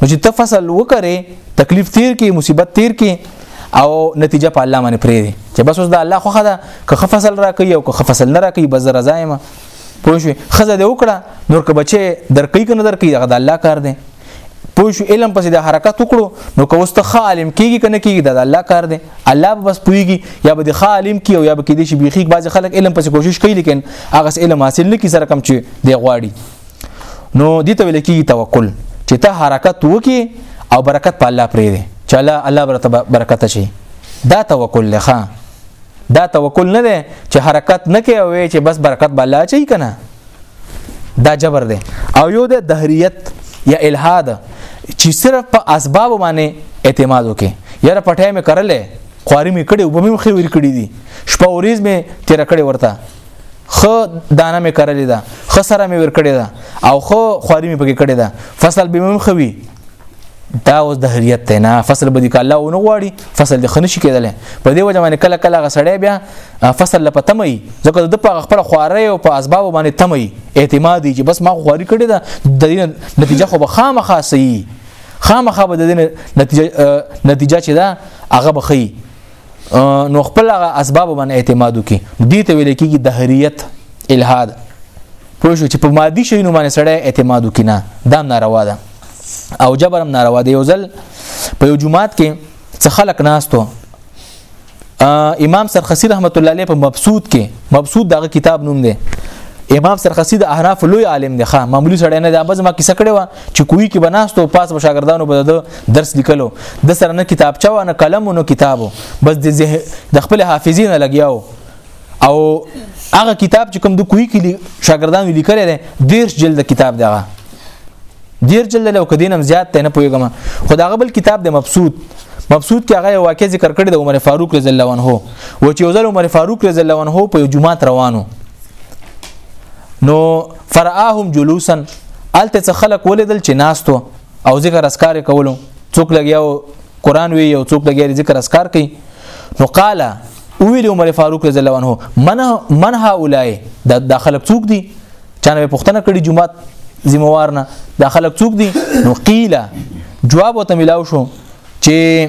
S1: نو چې ته فصل وکړې تکلیف تیر کې مصیبت تیر کې او نتیجه په الله باندې پرې دي چې بس اوس دا الله خو خدا که فصل را کوي او که فصل نه را کوي بس رضایم پوه شو خزه دې وکړه نور که بچي درکې کنه درکې هغه د الله کار دی پوه شو علم پسې د حرکت وکړو نو که اوس ته ښه عالم کېږي که نه کېږي دا د الله کار دی الله به بس پوهېږي یا به د ښه عالم کي او یا به کېدای شي بیخي بعضې خلک علم پسې کوشش کوي لیکن هغسې علم حاصل نه کړي سره کم چې دی غواړي نو دې ته ویل کېږي توکل چې ته حرکت وکې او برکت په الله پرېږدې چې الله الله برته برکت شي دا توکل دی ښه دا توکل نه دی چې حرکت نه کوي او چې بس برکت به الله چي که نه دا جبر دی او یو د دهریت یا الحاد چې صرف په اسباب باندې اعتماد وکي یاره پټه مې کرلې خواري مې کړې وبمې خې ور کړې دي شپه اوریز مې تیر کړې ورته خ دانه مې کرلې ده خ سره مې ور کړې ده او خو خواري مې پکې کړې ده فصل به مې خوي دا اوس د هریت ته نه فصل به دي کاله او نه غواړي فصل د خنشي کېدل په دې وجه باندې کله کله غسړې بیا فصل لپاره تمي ځکه د په خپل خواري او په اسباب باندې تمي اعتماد دي چې بس ما خواري کړې ده د دې نتیجه خو به خامخا سي خامخا به د دې نتیجه نتیجه چې دا هغه بخي نو خپل هغه اسباب باندې اعتماد وکي دي ته ویل کېږي دهریت الحاد پوه شو چې په مادي شي نو باندې سړی اعتماد وکي نه دا ناروا ده او جبرم ناروا ده یو ځل په یو جمعات کې څه خلق ناستو امام سرخسی رحمت الله علیه په مبسوط کې مبسوط دغه کتاب نوم دی امام سرخسی د احناف لوی عالم دی ښا معمولی سړی نه دی بس ما کیسه کړې و چې کوی کې بناستو پاس به شاګردانو به د درس لیکلو د سره نه کتابچه و نه قلم و نه کتابو بس د خپل حافظې نه لګیاو او هغه کتاب چې کوم د کوی کې شاګردانو لیکل دي دیرش جلد کتاب دی هغه دیر جلد له کدینم زیات ته نه پویګم خداغه بل کتاب د مبسوط مبسوط کې هغه واقع ذکر کړی د عمر فاروق رضی الله عنه و چې وزل عمر فاروق رضی الله عنه په جمعه روانو نو فرآهم جلوسا الته څه خلق ولیدل چې ناستو او ذکر اسکار کولو څوک لګیاو قران وی یو څوک لګیا ذکر اسکار کوي نو قال ویل عمر فاروق رضی الله عنه من من هؤلاء د داخله څوک دي چانه پښتنه کړي جمعات ذمہوار نه داخله څوک دي نو قیل جواب وته ملاو شو چې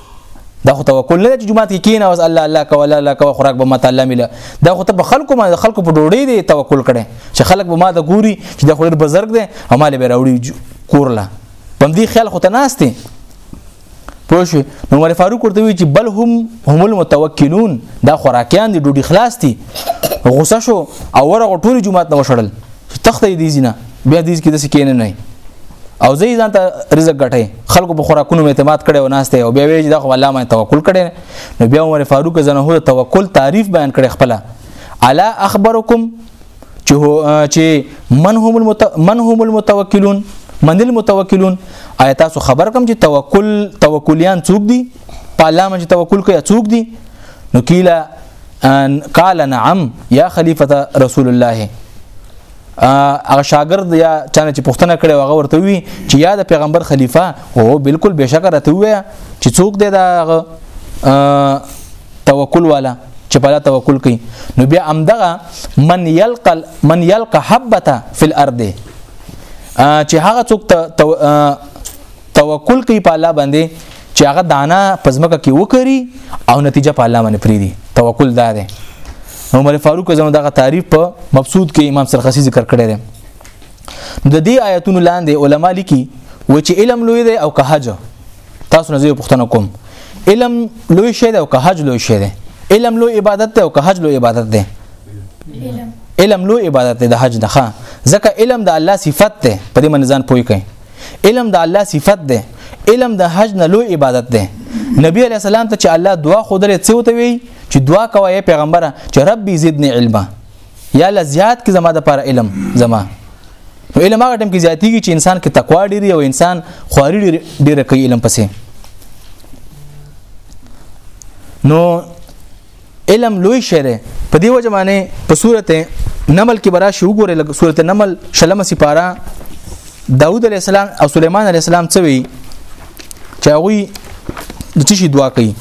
S1: دا خو توکل نه چې جمعات کې کین او الله الله کولا الله کو خوراک به مت الله مله دا خو ته په خلکو ما خلکو په ډوړې دی توکل کړي چې خلک به ما د ګوري چې دا خو ډېر بزرګ دی او مال به راوړي کورلا پم دې خیال خو ته ناشته پوه شو نو عمر فاروق ورته وی چې بل هم هم المتوکلون دا خوراکیان دي ډوډۍ خلاص دي غوسه شو او ورغه ټول جمعات نه وشړل تخته دې زینه بیا دې کې د سکینه نه او زه ځان ته رزق غټه خلکو په خوراکونو اعتماد کړي او ناشته او بیا ویل دا خو الله باندې توکل کړي نو بیا عمر فاروق زنه هو توکل تعریف بیان کړي خپل الا اخبرکم چې چې من هم المت من هم المتوکلون من المتوکلون آیا تاسو خبر کوم چې توکل توکلیان څوک دي په الله باندې توکل کوي څوک دي نو کیلا قال نعم یا خلیفۃ رسول الله هغه شاګرد یا چانه چې پښتنه کړي هغه ورته وی چې یا د پیغمبر خلیفہ او بالکل بشک راته وی چې څوک دی دا توکل والا چې په الله توکل کوي نو بیا امدغه من یلقى من یلقى حبته فی الارض چې هغه څوک توکل کوي په الله باندې چې هغه دانا پزمکه کې وکري او نتیجه په الله باندې پریدي توکل دا دی عمر فاروق زمو دغه تعریف په مبسوط کې امام سرخسی ذکر کړی دی د دې آیتونو لاندې علما لیکي و چې علم لوی دی او که حج تاسو نه زه پوښتنه کوم علم لوی شی دی او که حج لوی شی دی علم لوی عبادت دی او که حج لوی عبادت دی علم لوی عبادت دی د حج نه ځکه علم د الله صفت دی په دې منځان پوي کوي علم د الله صفت ده علم د حج نه لوی عبادت ده نبی علی السلام ته چې الله دعا خودلې څه وته وی چې دعا کوي پیغمبره چې ربي زدنی علما یا الله زیات کی زما د پر علم زما نو علم هغه ټیم کې زیاتیږي چې انسان کې تقوا ډیری او انسان خواري ډیره کوي علم پسې نو علم لوی شی دی په دی وجه باندې په صورت نمل کې برا شو ګوره لکه صورت نمل شلمه سپاره داوود علی السلام او سليمان علی السلام څه وی چې هغه د څه شي دعا کوي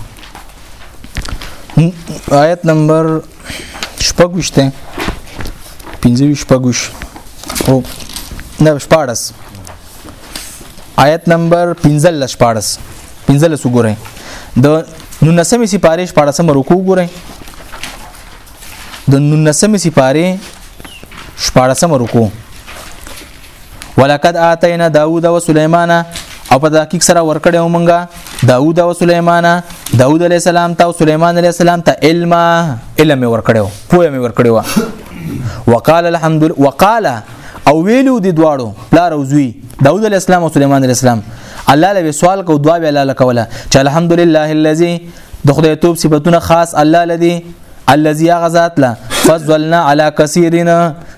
S1: آیت نمبر شپږشته پنځه شپږش او نه شپاړس آیت نمبر 15 لشپاړس 15 وګورئ د 19 سپاره 14 رکو وګورئ د 19 سپاره 14 رکو ولقد اتینا داوود و سليمان او په تحقیق سره ورکړې ومنګه داوود او سليمان داوود عليه السلام ته او سليمان عليه السلام ته علم علم ورکړو پوهه مې ورکړو وقال الحمد وقال او ویلو دي دواړو پلار او زوی داوود عليه السلام او سليمان عليه السلام الله له سوال کو دعا ویلا لکوله چې الحمدلله الذي د خدای توپ صفاتونه خاص الله لدی الذي غزات لا فضلنا على كثيرين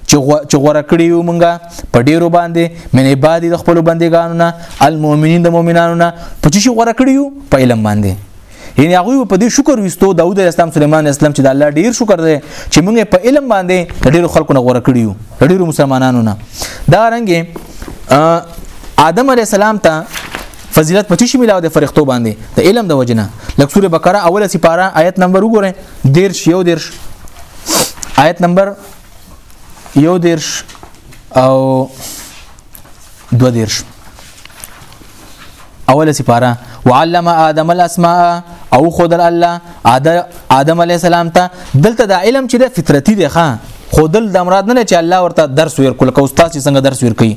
S1: چې غوړه کړی یو مونږه په ډیرو باندې من عباد د خپل بندګانو نه المؤمنین د مؤمنانو نه په چې غوړه کړی یو په علم باندې یعنی هغه په دې شکر وستو داوود اسلام سليمان اسلام چې د الله ډیر شکر دی چې موږ په علم باندې ډیرو خلکو نه غوړه کړیو ډیرو مسلمانانو نه دا رنګ آدم علی السلام ته فضیلت په چی ملاو د فرښتو باندې د علم د وجنه لکه سوره بقره اوله سپاره آیت نمبر وګورئ دیر شیو دیر آیت نمبر یو دیر او دو دیر اوله سپاره وعلم ادم الاسماء او خدل الله ادم علی السلام ته دلته د علم چې د فطرتي دی ښا خودل د مراد نه چې الله ورته درس ور کول کو استاد څنګه درس ور کوي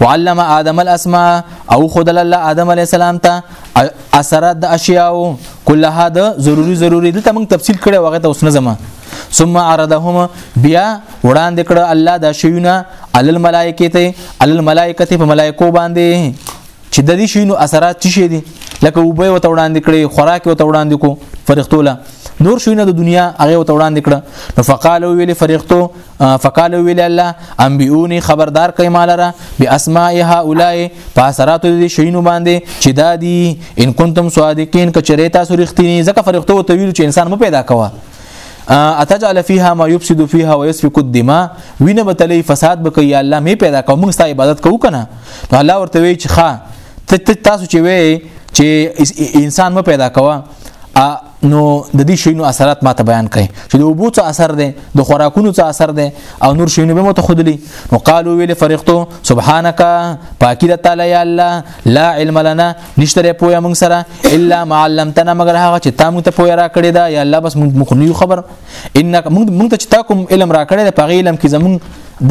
S1: وعلم ادم الاسماء او خدل الله ادم علی السلام ته اثرات د اشیاء كلها د ضروری ضروری دلته موږ تفصیل کړي وغه ته اوس نه زمه ثم عرضهم بیا وړاندې کړه الله دا شیونه عل الملائکه ته عل الملائکه ته په ملائکو باندې چې د دې شینو اثرات څه شي دي لکه وبې وته وړاندې کړي خوراک وته وړاندې کو فرښتوله نور شوینه د دنیا هغه وته وړاندې کړه نو فقالو ویل فرښتو فقالو ویل الله انبيوني خبردار کای مالره باسماء هؤلاء فاثرات دې شوینو باندې چې دادی ان کنتم صادقین کچریتا سرختینی زکه فرښتو ته ویل چې انسان مو پیدا کوا اتجعل فيها ما يفسد فيها ويسفك الدماء وینه بتلی فساد بکې یا الله می پیدا کوم موږ ستاسو عبادت کوو کنه نو الله ورته وی چې ښا تاسو چې وی چې انسان مو پیدا کوه نو د دې شینو اثرات ماته بیان کړي چې د وبو څه اثر دی د خوراکونو څه اثر دی او نور شینو به مو ته خودلی نو قالو ویل فرښتو سبحانك پاکی د تعالی یا الله لا علم لنا نشته لري پوهه موږ سره الا ما علمتنا مگر هغه چې تا موږ ته پوهه را کړې ده یا الله بس موږ نه خبر انک موږ ته چې تا کوم علم را کړې ده په علم کې زموږ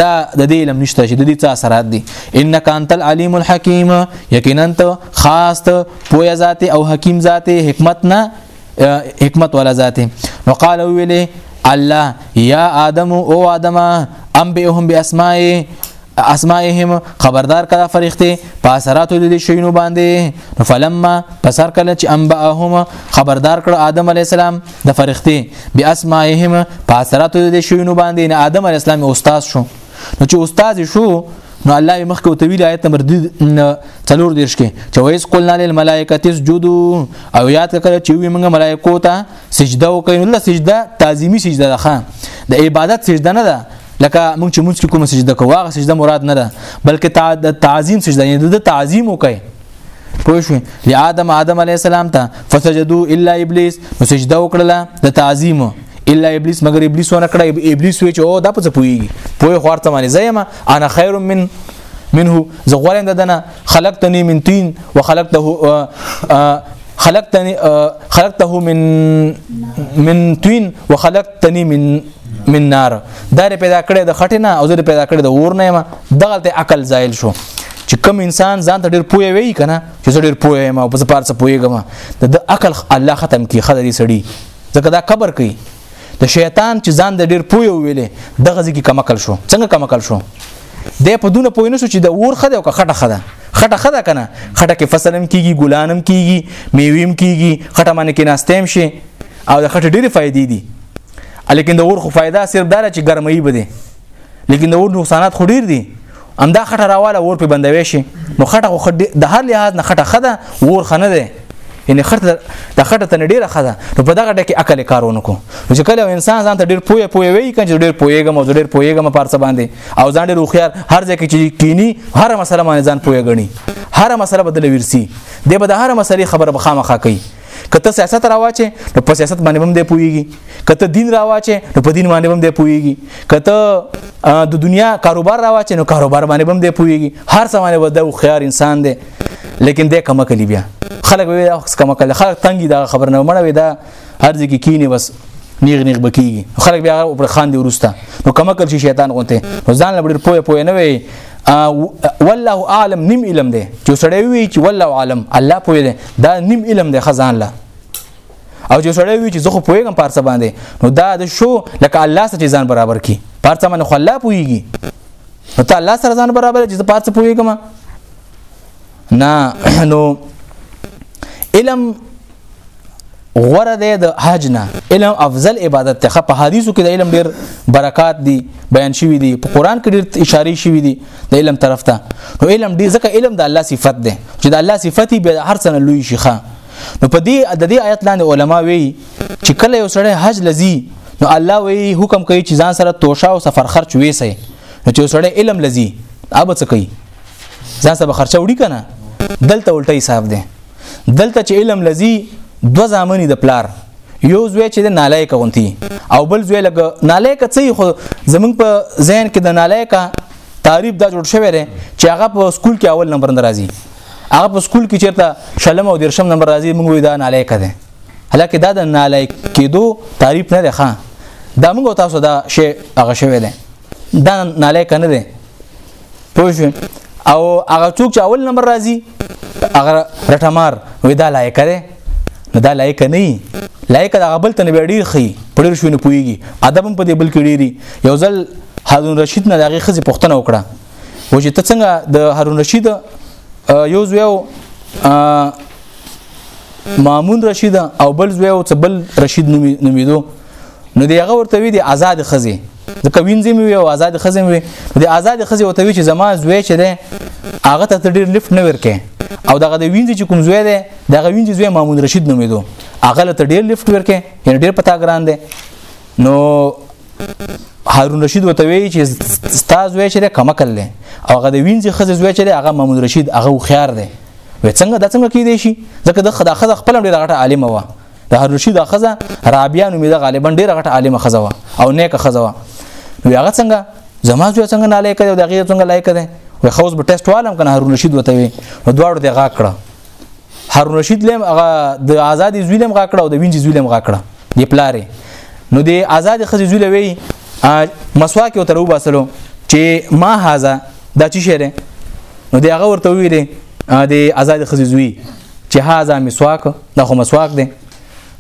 S1: دا د دې علم نشته چې د دې څه اثرات دي انک انت العلیم الحکیم یقینا ته خاص ته پوهه ذاته او حکیم ذاته حکمت نه حکمت ولا ذاته نو قال ویله الله یا آدم او آدم انبئهم باسماء اسمائهم خبردار کړه فرښتې په اثراتو د شینو باندې فلما پسر کله چې انباهم خبردار کړه آدم علی السلام د فرښتې بیا اسمائهم په اثراتو د شینو باندې نه آدم علی السلام استاد شو نو چې استاد شو نو الله یې مخکې ته ویل آیت نمبر 3 دیش کې چې وایس قلنا للملائکه تسجدوا او یاد کړه چې وی موږ ملائکو ته سجده وکړو الله سجده تعظیمی سجده ده د عبادت سجده نه ده لکه موږ چې موږ کوم سجده کوو هغه سجده مراد نه ده بلکې د تعظیم سجده یعنی د تعظیم وکړي پوه شو لآدم آدم علی السلام ته فسجدوا الا ابلیس نو سجده وکړه د تعظیم الا ابلیس مگر ابلیس ونه کړه ابلیس وی چې او دا په څه پوي پوي خورته باندې زېما انا خیر من منه زه غوړم ددنه خلقتنی من طین وخلقته خلقتنی خلقته من من طین وخلقتنی من من نار دا پیدا کړې د خټینه او زه پیدا کړې د اور نه ما دغه ته عقل زایل شو چې کم انسان ځان ته ډیر پوهه وی کنه چې زه ډیر پوهه یم او په پارڅ پوهه ګم د عقل الله ختم کی خدای سړی ځکه دا قبر کوي د شیطان چې ځان د ډیر پوی ویلې دغه ځکه کم عقل شو څنګه کم عقل شو د په دونه پوی نشو چې د ور خده او خټه خده خټه خده کنه خټه کې فصلم کیږي ګلانم کیږي میویم کیږي خټه باندې کې ناستیم شي او د خټه ډېری فائدې دي لیکن د ور خو فائدہ صرف دا چې ګرمۍ بده لیکن د ور نقصانات خو ډېر دي همدا خټه راواله ور په بندوي شي نو خټه خو د هر لحاظ نه خټه خده ور خنه ده یعنی خټه د خټه تن ډیره خده نو په دغه ډکه عقل کارونه کو چې کله انسان ځان ته ډیر پوهه پوهه وی کنه چې ډیر پوهیږم او ډیر پوهیږم په ارڅ باندې او ځان ډیر خوخيار هر ځای کې چې کینی هر مسله باندې ځان پوهه غني هر مسله بدل ورسی دی به د هر مسلې خبره بخامه خا کوي کته سیاست راواچې نو په سیاست باندې هم دی پويږي کته دین راواچې نو په دین باندې هم دی پويږي کته د دنیا کاروبار راواچې نو کاروبار باندې هم دی پويږي هر څه باندې ودا او خيار انسان دی لیکن دې کم کلی بیا خلک وی دا کم کلی خلک تنګي دا خبر نه مړه وی دا هر ځکه کینی بس نیغ نیغ بکیږي خلک بیا پر خان دی ورسته نو کم کل شي شیطان غونته نو ځان لبډر پوهه پوهه نه وي والله اعلم نیم علم دی چې سړی وی چې والله اعلم الله پوی دی دا نیم علم دی خزان له او چې سړی وی چې زه خو پویګم پارڅ باندې نو دا د شو لکه الله سره ځان برابر کی پارڅ باندې خو الله پویږي نو ته الله سره ځان برابر چې زه پارڅ پویګم نه نو علم غوره دی د حج نه علم افضل عبادت ته په حدیثو کې د علم ډیر برکات دي بیان شوی دي په قران کې ډیر اشاره شوی دي د علم طرف ته نو علم ډیر ځکه علم د الله صفت ده چې د الله صفتی به هر څنګه لوی شي ښه نو په دې د دې آیت لاندې علما وی چې کله یو سړی حج لذي نو الله وی حکم کوي چې ځان سره توشه او سفر خرچ وېسي نو چې سړی علم لذي اب څه کوي ځان سبا خرچه وړي کنه دلته الټه حساب دی دلته چې علم لذي دو ځامنې د پلار یو زوی چې د نالایک غونتی او بل زوی لګ نالایک څه خو زمونږ په ذهن کې د نالایک تعریف دا جوړ شوی دی چې هغه په سکول کې اول نمبر ناراضي هغه په سکول کې چیرته شلم او درشم نمبر راځي موږ دا نالایک دی هلکه دا د نالایک کېدو تعریف نه دی ښه دا موږ تاسو دا شی هغه شوی دی دا نالایک نه دی پوه شئ او هغه څوک چې اول نمبر راځي هغه رټمار وې دا لایق دی نو دا لایق نه وي لایق د غبل تن به ډیر خي په ډیر شونه پويږي ادب هم په دې بل کې ډیری یو ځل هارون رشید نه دغه خزي پښتنه وکړه و چې ته څنګه د هارون رشید یو زویو مامون رشید او بل زویو څه بل رشید نومیدو نو دی هغه ورته وی دی آزاد خزي ځکه وینځي مې وي او آزاد خزم وي د آزاد خزي وته وی چې زما زوی چې ده هغه ته ډیر لفټ نه ورکه او دغه د وینځي چې کوم زوی ده دغه وینځي زوی مامون رشید نومېدو هغه له ډیر لفټ ورکه یعنی ډیر پتا ګران ده نو هارون رشید وته وی چې استاد وی چې کما کړل او هغه د وینځي خزي زوی چې هغه مامون رشید هغه خيار ده و څنګه د څنګه کې دی شي ځکه د خدای خدای خپل ډیر غټه عالم و د هارون رشید خزه رابیا نومې ده غالبا ډیره غټه عالمه خزه و او نیکه خزه و نو هغه څنګه زما زوی څنګه نه لایق دی د غیر څنګه لایق دی وای خوز به ټیسټ والم کنه هارون رشید وته وي نو دواړو ته غا کړه هارون رشید لم هغه د آزادې زوی لم غا کړه او د وینځي زوی لم غا کړه دی پلارې نو د آزادې خزې زوی لوي مسواک یو تر وباسلو چې ما هاذا دا چی شری نو دی هغه ورته ویلې د آزاد خزې زوی چې هاذا مسواک دا خو مسواک دی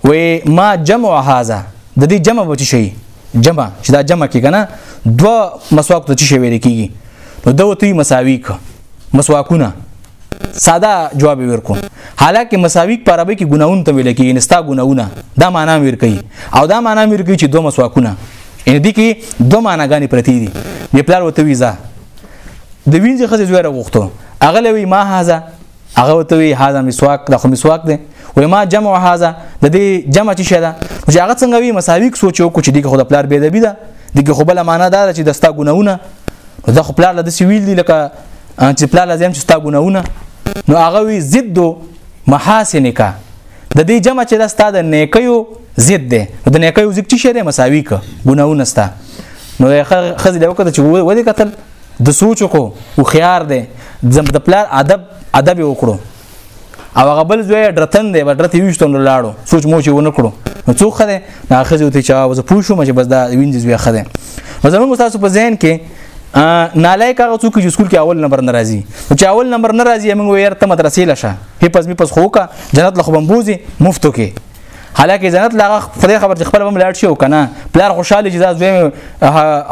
S1: وې ما جمع هاذا د دې جمع به شي جمع چې دا جمع کې کنه دو مسواک ته شي ویل کیږي نو دوه تی مساویک مسواکونه ساده جواب ورکو حالکه مساویک په عربی کې ګناون ته ویل کیږي نستا ګناونه دا معنا ور کوي او دا معنا ور کوي چې دوه مسواکونه ان دي کې دوه معناګانې پرتی دي نه پلار وته ویزا د وینځي خزې زوی راغوښتو اغلوي ما هاذا هغه وته وی هاذا مسواک دا خو مسواک دی وای ما جمع هاذا د دې جمع چې شدا چې هغه څنګه وی مساویک سوچ وکړو چې دغه خو د پلار بی ادبی ده دغه خو بل معنا دار چې دستا ګناونه نو دا خو پلار له دې ویل دي لکه چې پلار لازم چې ستا ګناونه نو هغه وی ضد محاسنک د دې جمع چې دستا د نیکیو ضد ده د نیکیو ضد چې شه مساویک ګناونه ستا نو خزه له وکړه چې ودی قتل د سوچ کو او خيار دی زم د پلار ادب ادب وکړو او هغه بل زوی درتن دی بدرته یوشتون لاړو سوچ مو چې ونه کړو نو څوک خره نه اخزو ته چا وز پوښوم چې بس دا وینځ زوی خره مثلا مو تاسو په ذهن کې نالای کاغه څوک چې سکول کې اول نمبر ناراضي چې اول نمبر ناراضي موږ یې ته مدرسې لشه هي پس می پس خوکا جنت لخوا بمبوزي مفتو کې حالکه جنت لا خدای خبر چې خپل هم لاړ شي او کنه پلار خوشاله چې دا زوی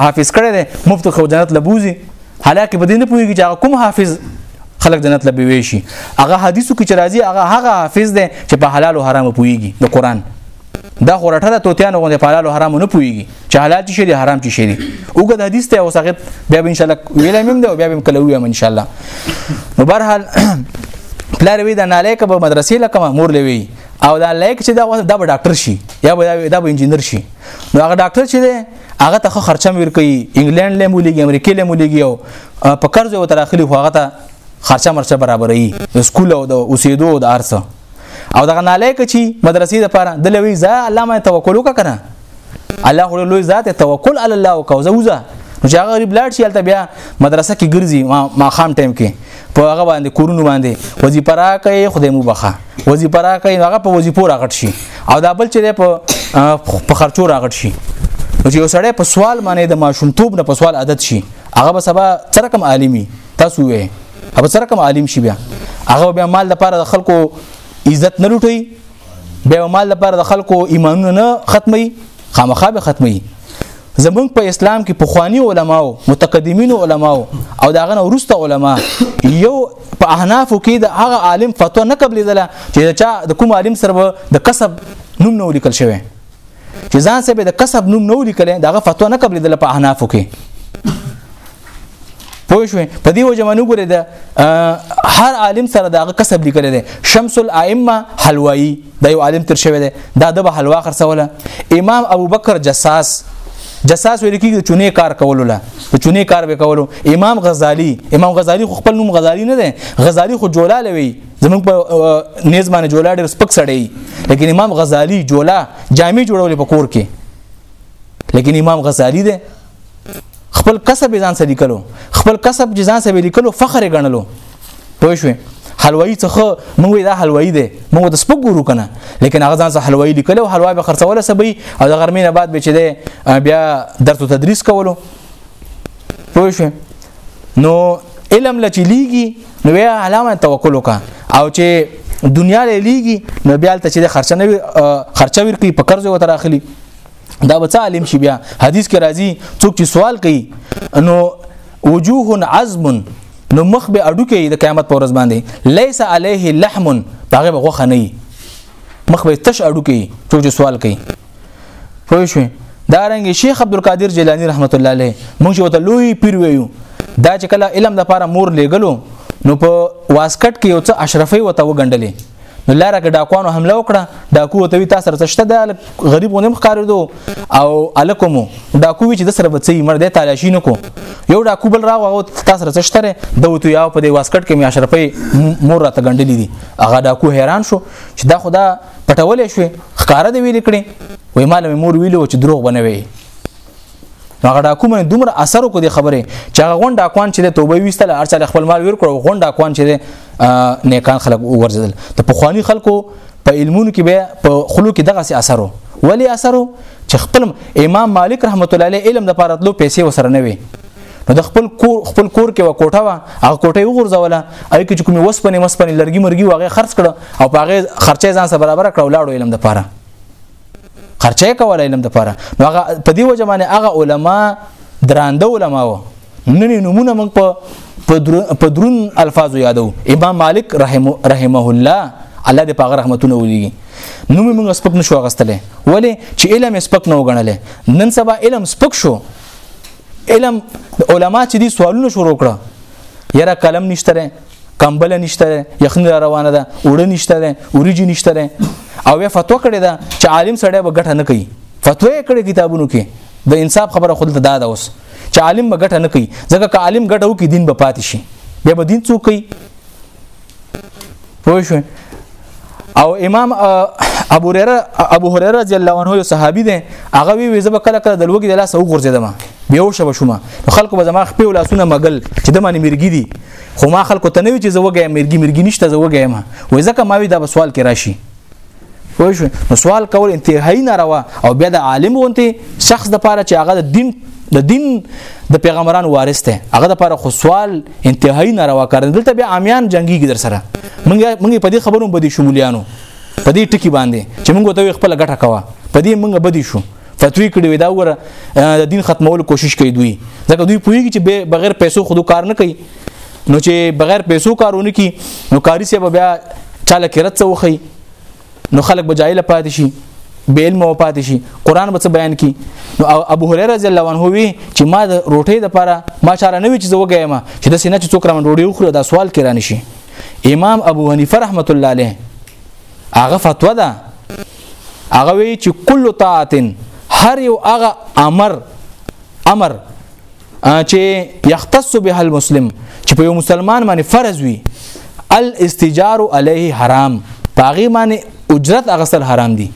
S1: حافظ کړي دي مفت خو جنت لبوزي حالکه په دې نه پوهیږي چې کوم حافظ خلق جنت لبي وي شي هغه حدیثو کې چې راځي هغه هغه حافظ دي چې په حلال او حرام پوهیږي د قران دا خو رټه د توتیانو غوندې په حلال او حرام نه پويږي چې حلال شي دي حرام شي دي وګد حدیث ته اوسغه بیا ان شاء الله ویل مم ده بیا بم کله ویم ان شاء الله نو برحال پلار وی د نالیک په مدرسې لکه مور لوي او دا لایک چې دا دا به ډاکټر شي یا به دا به انجینر شي نو هغه ډاکټر چې دی هغه ته خرچه مې ورکوي انګلند له مولېږي امریکې له مولېږي او په قرض یو تر اخلي خو هغه ته خرچه مرچه برابرې د سکول او د اوسېدو او د ارسه او دغه نالایک چې مدرسې د پاره د لوي ځا علامه توکل وکړه الله خو لوی ذات توکل علی الله وکاو زوزه نو چې هغه غریب لاړ شي هلته بیا مدرسه کې ګرځي ما, ما خام ټایم کې په هغه باندې کورونو باندې وظیفه راکړي خدای مو بخا وظیفه راکړي هغه په وظیفو راغټ شي او دا بل چې په په خرچو راغټ شي نو چې یو سړی په سوال باندې د ماشومتوب نه په سوال عادت شي هغه به سبا سره کم عالمي تاسو وې هغه سره کم عالم شي بیا هغه بیا مال د پاره د خلکو عزت نه لټوي بیا به مال لپاره د خلکو ایمانونه نه ختمي خامخا به ختمي زمونږ په اسلام کې پخوانی علماو متقدمین علماو او داغه نه ورسته علما یو په احنافو کې د هغه عالم فتوا نه قبلېدله چې چا د کوم عالم سره د کسب نوم نه لیکل شوی چې ځان سه به د کسب نوم نو لیکل دغه فتوا نه قبل د په احنافو کې پوه شو په دې وجه منو ګره د هر عالم سره دغه کسب لیکل دي شمس الائمه حلوایی د یو عالم تر شوی دی دا د حلوا خرڅوله امام ابو بکر جساس جساس ویل کیږي چونه کار کولو لا په چونه کار به کولو امام غزالی امام غزالی خو خپل نوم غزالی نه دی غزالی خو جولاله وی زمونږ په نیز باندې جولا ډېر سپک سړی لیکن امام غزالی جولا جامع جوړولې په کور کې لیکن امام غزالی دی خپل کسب ځان سره لیکلو خپل کسب ځان سره لیکلو فخر غنلو پوه شو حلوایی څخه موږ دا حلوایی دی موږ د سپک ګورو کنه لیکن هغه ځان سره حلوایی لیکلو حلوا به خرڅوله سبي او د غرمې نه بعد به چې بیا درس تدریس کولو پوه شو نو علم لچ لیږي نو بیا علامه توکل وکا او چې دنیا لې لیږي نو بیا ته چې خرچه نه خرچه ورکی په قرض وتر اخلي دا بچا عالم شي بیا حدیث کې راځي څوک چې سوال کوي نو وجوه عزم نو مخ به اډو کې د قیامت پر ورځ باندې ليس عليه لحم هغه غوخه نه مخ به تش اډو کوي څوک سوال کوي پوه شو دا رنګ شیخ عبد القادر جیلانی رحمت الله علیه موږ وته لوی پیر ویو دا چې کله علم د لپاره مور لګلو نو په واسکټ کې یو څه اشرفي وته وګڼلې نو لاره کې ډاکوانو حمله وکړه ډاکو ته وی تاسو سره څه ده غریب غونم ښکارېدو او الکم ډاکو وی چې د سره بچي مړ دی تالاشي نکو یو ډاکو بل راغو او تاسو سره چشتره دوت یا په دې واسکټ کې می اشرفې مور راته غندلې دي هغه ډاکو حیران شو چې دا خدا پټولې شوې ښکار دی ویل کړي وای مال مور ویلو چې دروغ بنوي نو هغه ډاکو باندې دومره اثر وکړ د خبره چې هغه غون ډاکوان چې د توبه ویستل ارسل خپل مال ور کړو غون ډاکوان چې نیکان خلک ورزدل د پخوانی خلکو په علمونو کې به په خلو کې دغه سي اثرو ولی اثرو چې خپل امام مالک رحمت الله علیه علم د پاره تلو پیسې وسره نه وي نو د خپل کور خپل کور کې و کوټه وا هغه کوټه وغورځوله اې کې کومې وسپنې مسپنې لرګي مرګي واغې خرڅ کړه او په هغه خرچې ځان سره برابر کړه ولاړو علم د پاره خرچه کول علم د پاره نو هغه په دی وجه باندې هغه علما درانده علما و نن نمونه موږ په په درون الفاظو یادو امام مالک رحمه رحمه الله الله دې په رحمتونه ولي نو موږ سپک نشو غستلې ولی چې علم سپک نه وګڼلې نن سبا علم سپک شو علم علما چې دي سوالونه شروع کړه یره قلم نشته کمبل نشته یخنی را روانه ده وړه نشته ده اوریجی نشته ده او یا فتوا کړی ده چې عالم سړی به ګټه نه کوي فتوا یې کړې کتابونو کې د انصاف خبره خود دا ده اوس چې عالم به ګټه نه کوي ځکه که عالم ګټه وکړي دین به پاتې شي بیا به دین څوک کوي پوه شو او امام ابو هريره ابو هريره رضی الله عنه یو صحابي دی هغه وی زب کله کله د لوګي د لاس وګرځیدم بیا وشو شوم خلکو به زما خپل لاسونه مګل چې د معنی مرګی دي خو ما خلکو ته نه وی چې زه وګه مرګي مرګي نشته زه وګه ما وای ځکه ما وی دا سوال کې راشي وای شو نو سوال کول انتهایی ناروا او بیا د عالم وونته شخص د پاره چې هغه د دین د دین د پیغمبران وارث ته هغه د پاره خو سوال انتهایی ناروا کار دلته بیا عامیان جنگي در سره مونږ مونږ په دې خبرو باندې شمولیانو په دې ټکی باندې چې مونږ ته خپل ګټه کوا په دې مونږ بدی شو فتوی کړی وي دا وره د دین ختمولو کوشش کوي دوی ځکه دوی پوهیږي چې بغیر پیسو خودو کار نه کوي نو چې بغیر پیسو کارونه کوي نو کاری سبب بیا چاله کېرت څه وخی نو خلک بجایله پاتې شي به علم او پاتې شي قران به څه بیان کی نو ابو هريره رضی الله عنه وی چې ما د روټي د پاره ما چاره نه وی چې زوګه ما چې د سینې چې څوک رامن روډي وخوره دا سوال کړه نشي امام ابو حنیفه رحمت الله علیه هغه فتوا ده هغه وی چې کل طاعتن هر یو هغه امر امر چې یختص به المسلم چې په یو مسلمان باندې فرض وي الاستجار علیه حرام پاغي باندې اجرت اغسل حرام دي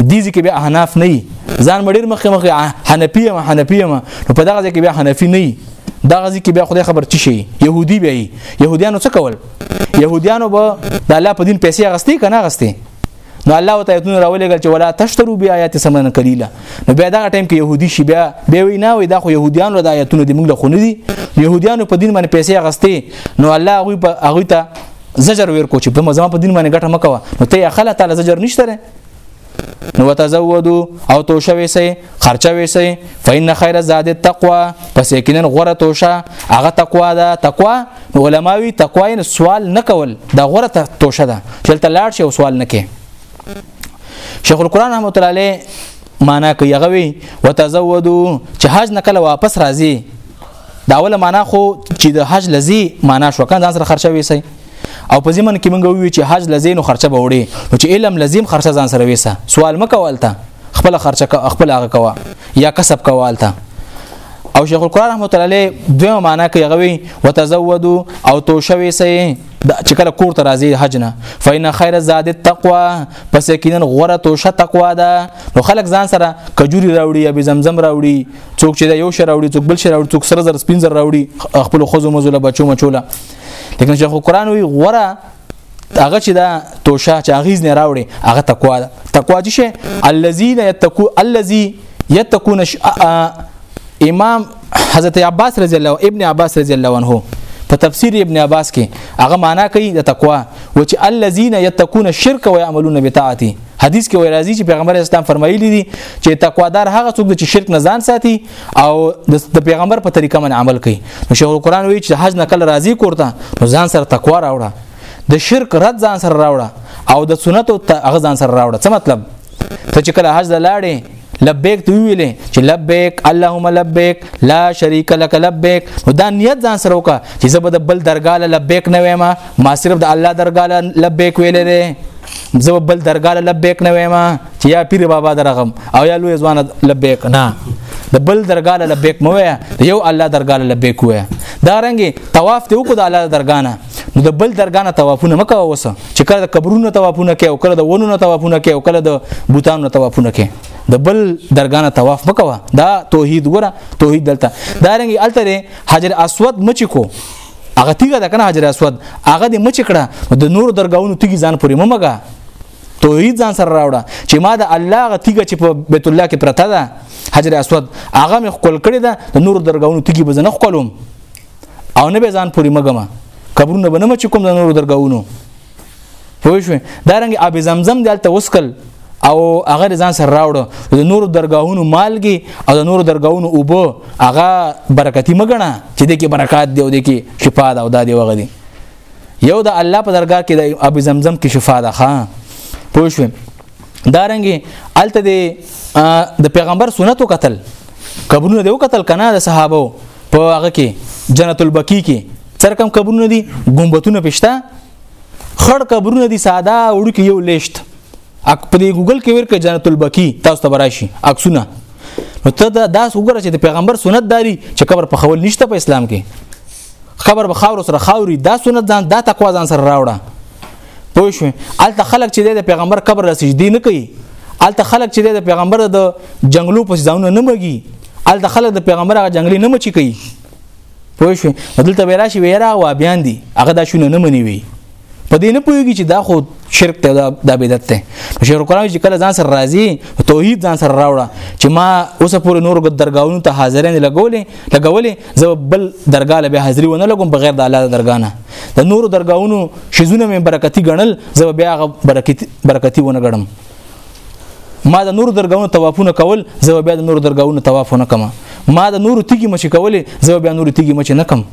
S1: دي ځکه بیا احناف نه ځان مډیر مخه مخه حنفیه ما حنفیه ما نو په دغه ځکه بیا حنفی نه دغه ځکه بیا خدای خبر چی شي يهودي بیا يهوديانو څه کول يهوديانو به د الله په دین پیسې غستې کنه غستې نو الله تعالی تون راولېګل چې ولا تشترو بیا آیات سمن قلیلا نو بیا دا ټیم کې يهودي شي بیا به وی نه وي دا خو يهوديان له آیاتونو د موږ له خونه دي يهوديانو په دین باندې پیسې غستې نو الله هغه په هغه ته زجر ورکو چې په مزما په دین باندې ګټه مکوه نو ته خلا تعالی زجر نشته نو وتزودو او توشه وسی خرچه وسی فإن خیر زاد التقوا پس یقینا غره توشه هغه تقوا ده تقوا علماوی تقوا نه سوال نکول دا غره توشه ده چلته لاړ شي سوال نکې شیخ القرآن رحمت الله علیه معنا کوي هغه وی وتزودو چې حج نکله واپس راځي دا اوله معنا خو چې د حج لذي معنا شو کنه ځان سره خرچه ویسي او په زمن کې مونږ وی چې حج لذي نو خرچه به وړي نو چې علم لازم خرچه ځان سره ویسه سوال مکوالته خپل خرچه خپل هغه کوا یا کسب کوالته او شیخ القرآن رحمت الله علیه دویمه معنا کوي غوي وتزودوا او توشوي سي چې کله کور ته راځي حج نه فإن خير الزاد التقوى پس یقینا غوره توشه تقوا ده نو خلک ځان سره کجوري راوړي یا به زمزم راوړي څوک چې دا یو شر راوړي څوک بل شر راوړي څوک سره زر سپین زر راوړي خپل خوځو مزله بچو مچوله لیکن شیخ قرآن وی غره هغه چې دا توشه چې اغیز نه راوړي هغه تقوا ده تقوا چې شي الذين يتقو الذي يتقون امام حضرت عباس رضی الله ابن عباس رضی الله عنه په تفسیر ابن عباس کې هغه معنا کوي د تقوا و چې الذين يتقون الشرك ويعملون بطاعته حدیث کې وایي راځي چې پیغمبر اسلام فرمایلی دي چې تقوادار هغه څوک چې شرک نه ځان ساتي او د پیغمبر په طریقه باندې عمل کوي نو شیخ القرآن وایي چې حج نه کله راضي کوړه نو ځان سره تقوا راوړه د شرک رد ځان سره راوړه او د سنتو هغه ځان سره راوړه څه مطلب ته چې کله حج لاړې لبیک ته ویلې چې لبیک اللهم لبیک لا شریک لك لبیک نو دا نیت ځان سره وکړه چې زه به د بل درګه له لبیک نه وایم ما صرف د الله درګه له لبیک ویلې ده زه به بل درګه له لبیک نه وایم چې یا پیر بابا درغم او یا لوی ځوان لبیک نه د بل درګه له لبیک مو وای یو الله درګه له لبیک وای دا رنګي طواف ته وکړه د الله درګه نه نو د بل درګه نه توافونه مکه وسه چې کله د قبرونو توافونه کوي او کله د ونو نه توافونه کوي او کله د بوتانو نه توافونه کوي د بل درګه نه طواف مکه دا توحید ګره توحید دلته دا رنګ الته حجر اسود مچ کو هغه تیګه د کنه حجر اسود هغه د مچ کړه د نور درګاونو تیګي ځان پورې ممګه توحید ځان سره راوړه چې ما د الله غتیګه چې په بیت الله کې پرته ده حجر اسود هغه مې خپل کړی ده د نور درګاونو تیګي بزنه خپلوم او نه به ځان پوری مګما قبرونه به نه مچ کوم د نور درګاونو پوه شو دا رنګ اب زمزم دلته وسکل او هغه ځان سره راوړو د نور درگاهونو مالګي او د نور درگاهونو اوبو هغه برکتی مګنه چې د کې برکات دی او د کې شفا ده او د دی وغه دی یو د الله په درگاه کې د ابو زمزم کې شفا ده ښا پوه شو دارنګي الته دی د پیغمبر سنتو قتل قبرونه دی وکتل کنه د صحابه په هغه کې جنت البقیع کې څرکم قبرونه دي ګمبتونه پښتا خړ قبرونه دي ساده وړو کې یو لیشت اک په دې ګوګل کې ورکه جنت البقیع تاسو ته براشي عکسونه نو ته دا داس وګوره چې د پیغمبر سنت داري چې قبر په خول نشته په اسلام کې خبر به خاور سره خاوري دا سنت ځان دا تقوا ځان سره راوړه پوه شو الته خلک چې د پیغمبر قبر را سجدي نه کوي الته خلک چې د پیغمبر د جنگلو په ځانونه نه مګي الته خلک د پیغمبر هغه جنگلي نه مچي کوي پوه شو دلته ویرا شي ویرا وا بیان دي هغه دا شونه نه مني وي په دې نه پوهیږي چې دا خو شرک ته دا بدعت ته شیخ القرآن چې کله ځان سره راضي توحید ځان سره راوړه چې ما اوس پورې نور درگاہونو ته حاضرین لګولې لګولې زه بل درگاه له به حاضری ونه لګم بغیر د الله درگاه نه د نورو درگاهونو شیزونه مې برکتی ګڼل زه بیا هغه برکتی برکتی ونه ګڼم ما د نورو درگاهونو توافونه کول زه بیا د نورو درگاهونو طواف نه کوم ما د نورو تیګي مچ کولې زه بیا نورو تیګي مچ نه کوم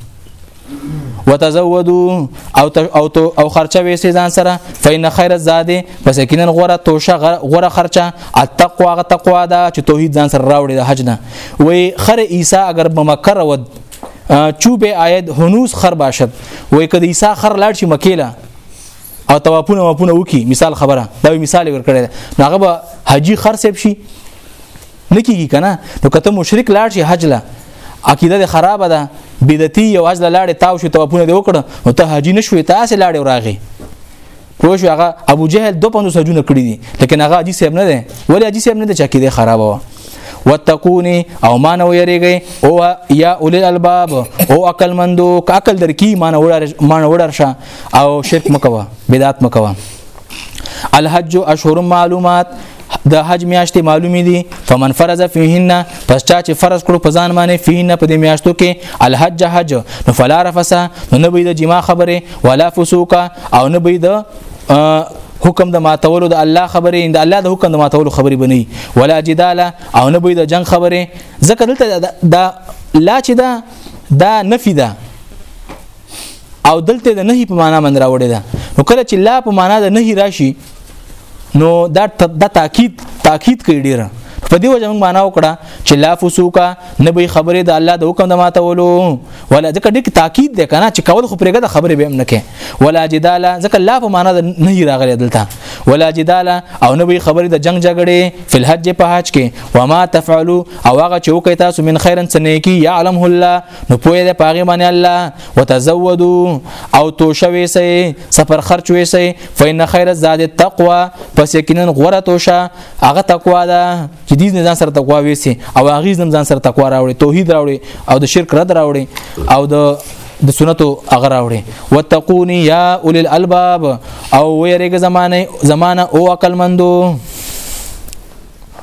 S1: وتزودو او ت... او ت... او خرچه وېسې ځان سره فین خیر الزاد پس کینن غره توشه غره خرچه التقوا غ تقوا دا چې توحید ځان سره راوړي د حج نه وې خر عیسی اگر بمکر ود چوبه آیت هنوز خر باشد وای کده عیسی خر لاړ شي مکیلا او توافونه مپونه وکي مثال خبره دا مثال ورکړی هغه به حاجی خر سیب شي نکیږي کنه نو کته مشرک لاړ شي حج لا عقیده خراب ده بدعتي او حج لاړې تاو شو توافونه دی وکړه او ته حاجی نشوي تاسو لاړې راغی پوه شو هغه ابو جهل 250 حجونه کړی دي لیکن هغه حاجی صاحب نه دی ولی حاجی صاحب نه دی چا کې دی خراب و وتقونی او مان او یریږي او یا اول الباب او عقل مندو عقل درکی مان وړر مان وړر شه او شرک مکوا بدعت مکوا الحج اشهر معلومات د حج میاشتې معلومې دي فمن فرض فيهن پس چا چې فرض کړو په ځان باندې فيهن په دې میاشتو کې الحج حج نو فلا رفسا نو نه به د جما خبره ولا فسوق او نه به د حکم د ماتولو د الله خبره د الله د حکم د ماتولو خبره بني ولا جدال او نه به د جنگ خبره ځکه دلته دا لا چې دا دا نفي ده او دلته د نهي په معنا باندې راوړی ده نو کله چې لا په معنا د نهي راشي نو دا د تاکید تاکید کوي ډیره په دې وجه موږ معنا وکړه چې لا فسوکا نه به خبره د الله د حکم د ماتولو ولا ځکه ډېر تاکید ده کنه چې کول خو پرېګه د خبره به هم نه کې ولا جدال ځکه لا په معنا نه راغلی دلته ولا جدال او نه به خبره د جنگ جګړې فل حج په حج کې وما تفعلوا او هغه چې وکي تاسو من خیرن سنه کې يعلمه الله نو پوهه ده پاغه باندې الله وتزودو او تو شوي سي سفر خرچ وي سي فإن خير الزاد التقوى پس یقینا غره تو شه هغه تقوا ده چې دې ځان سره تقوا وي سي او هغه ځان سره تقوا راوړي توحید راوړي او د شرک رد راوړي او د د سنتو هغه راوړي وتقوني یا اول الالباب او ويرګه زمانه زمانه او عقل مندو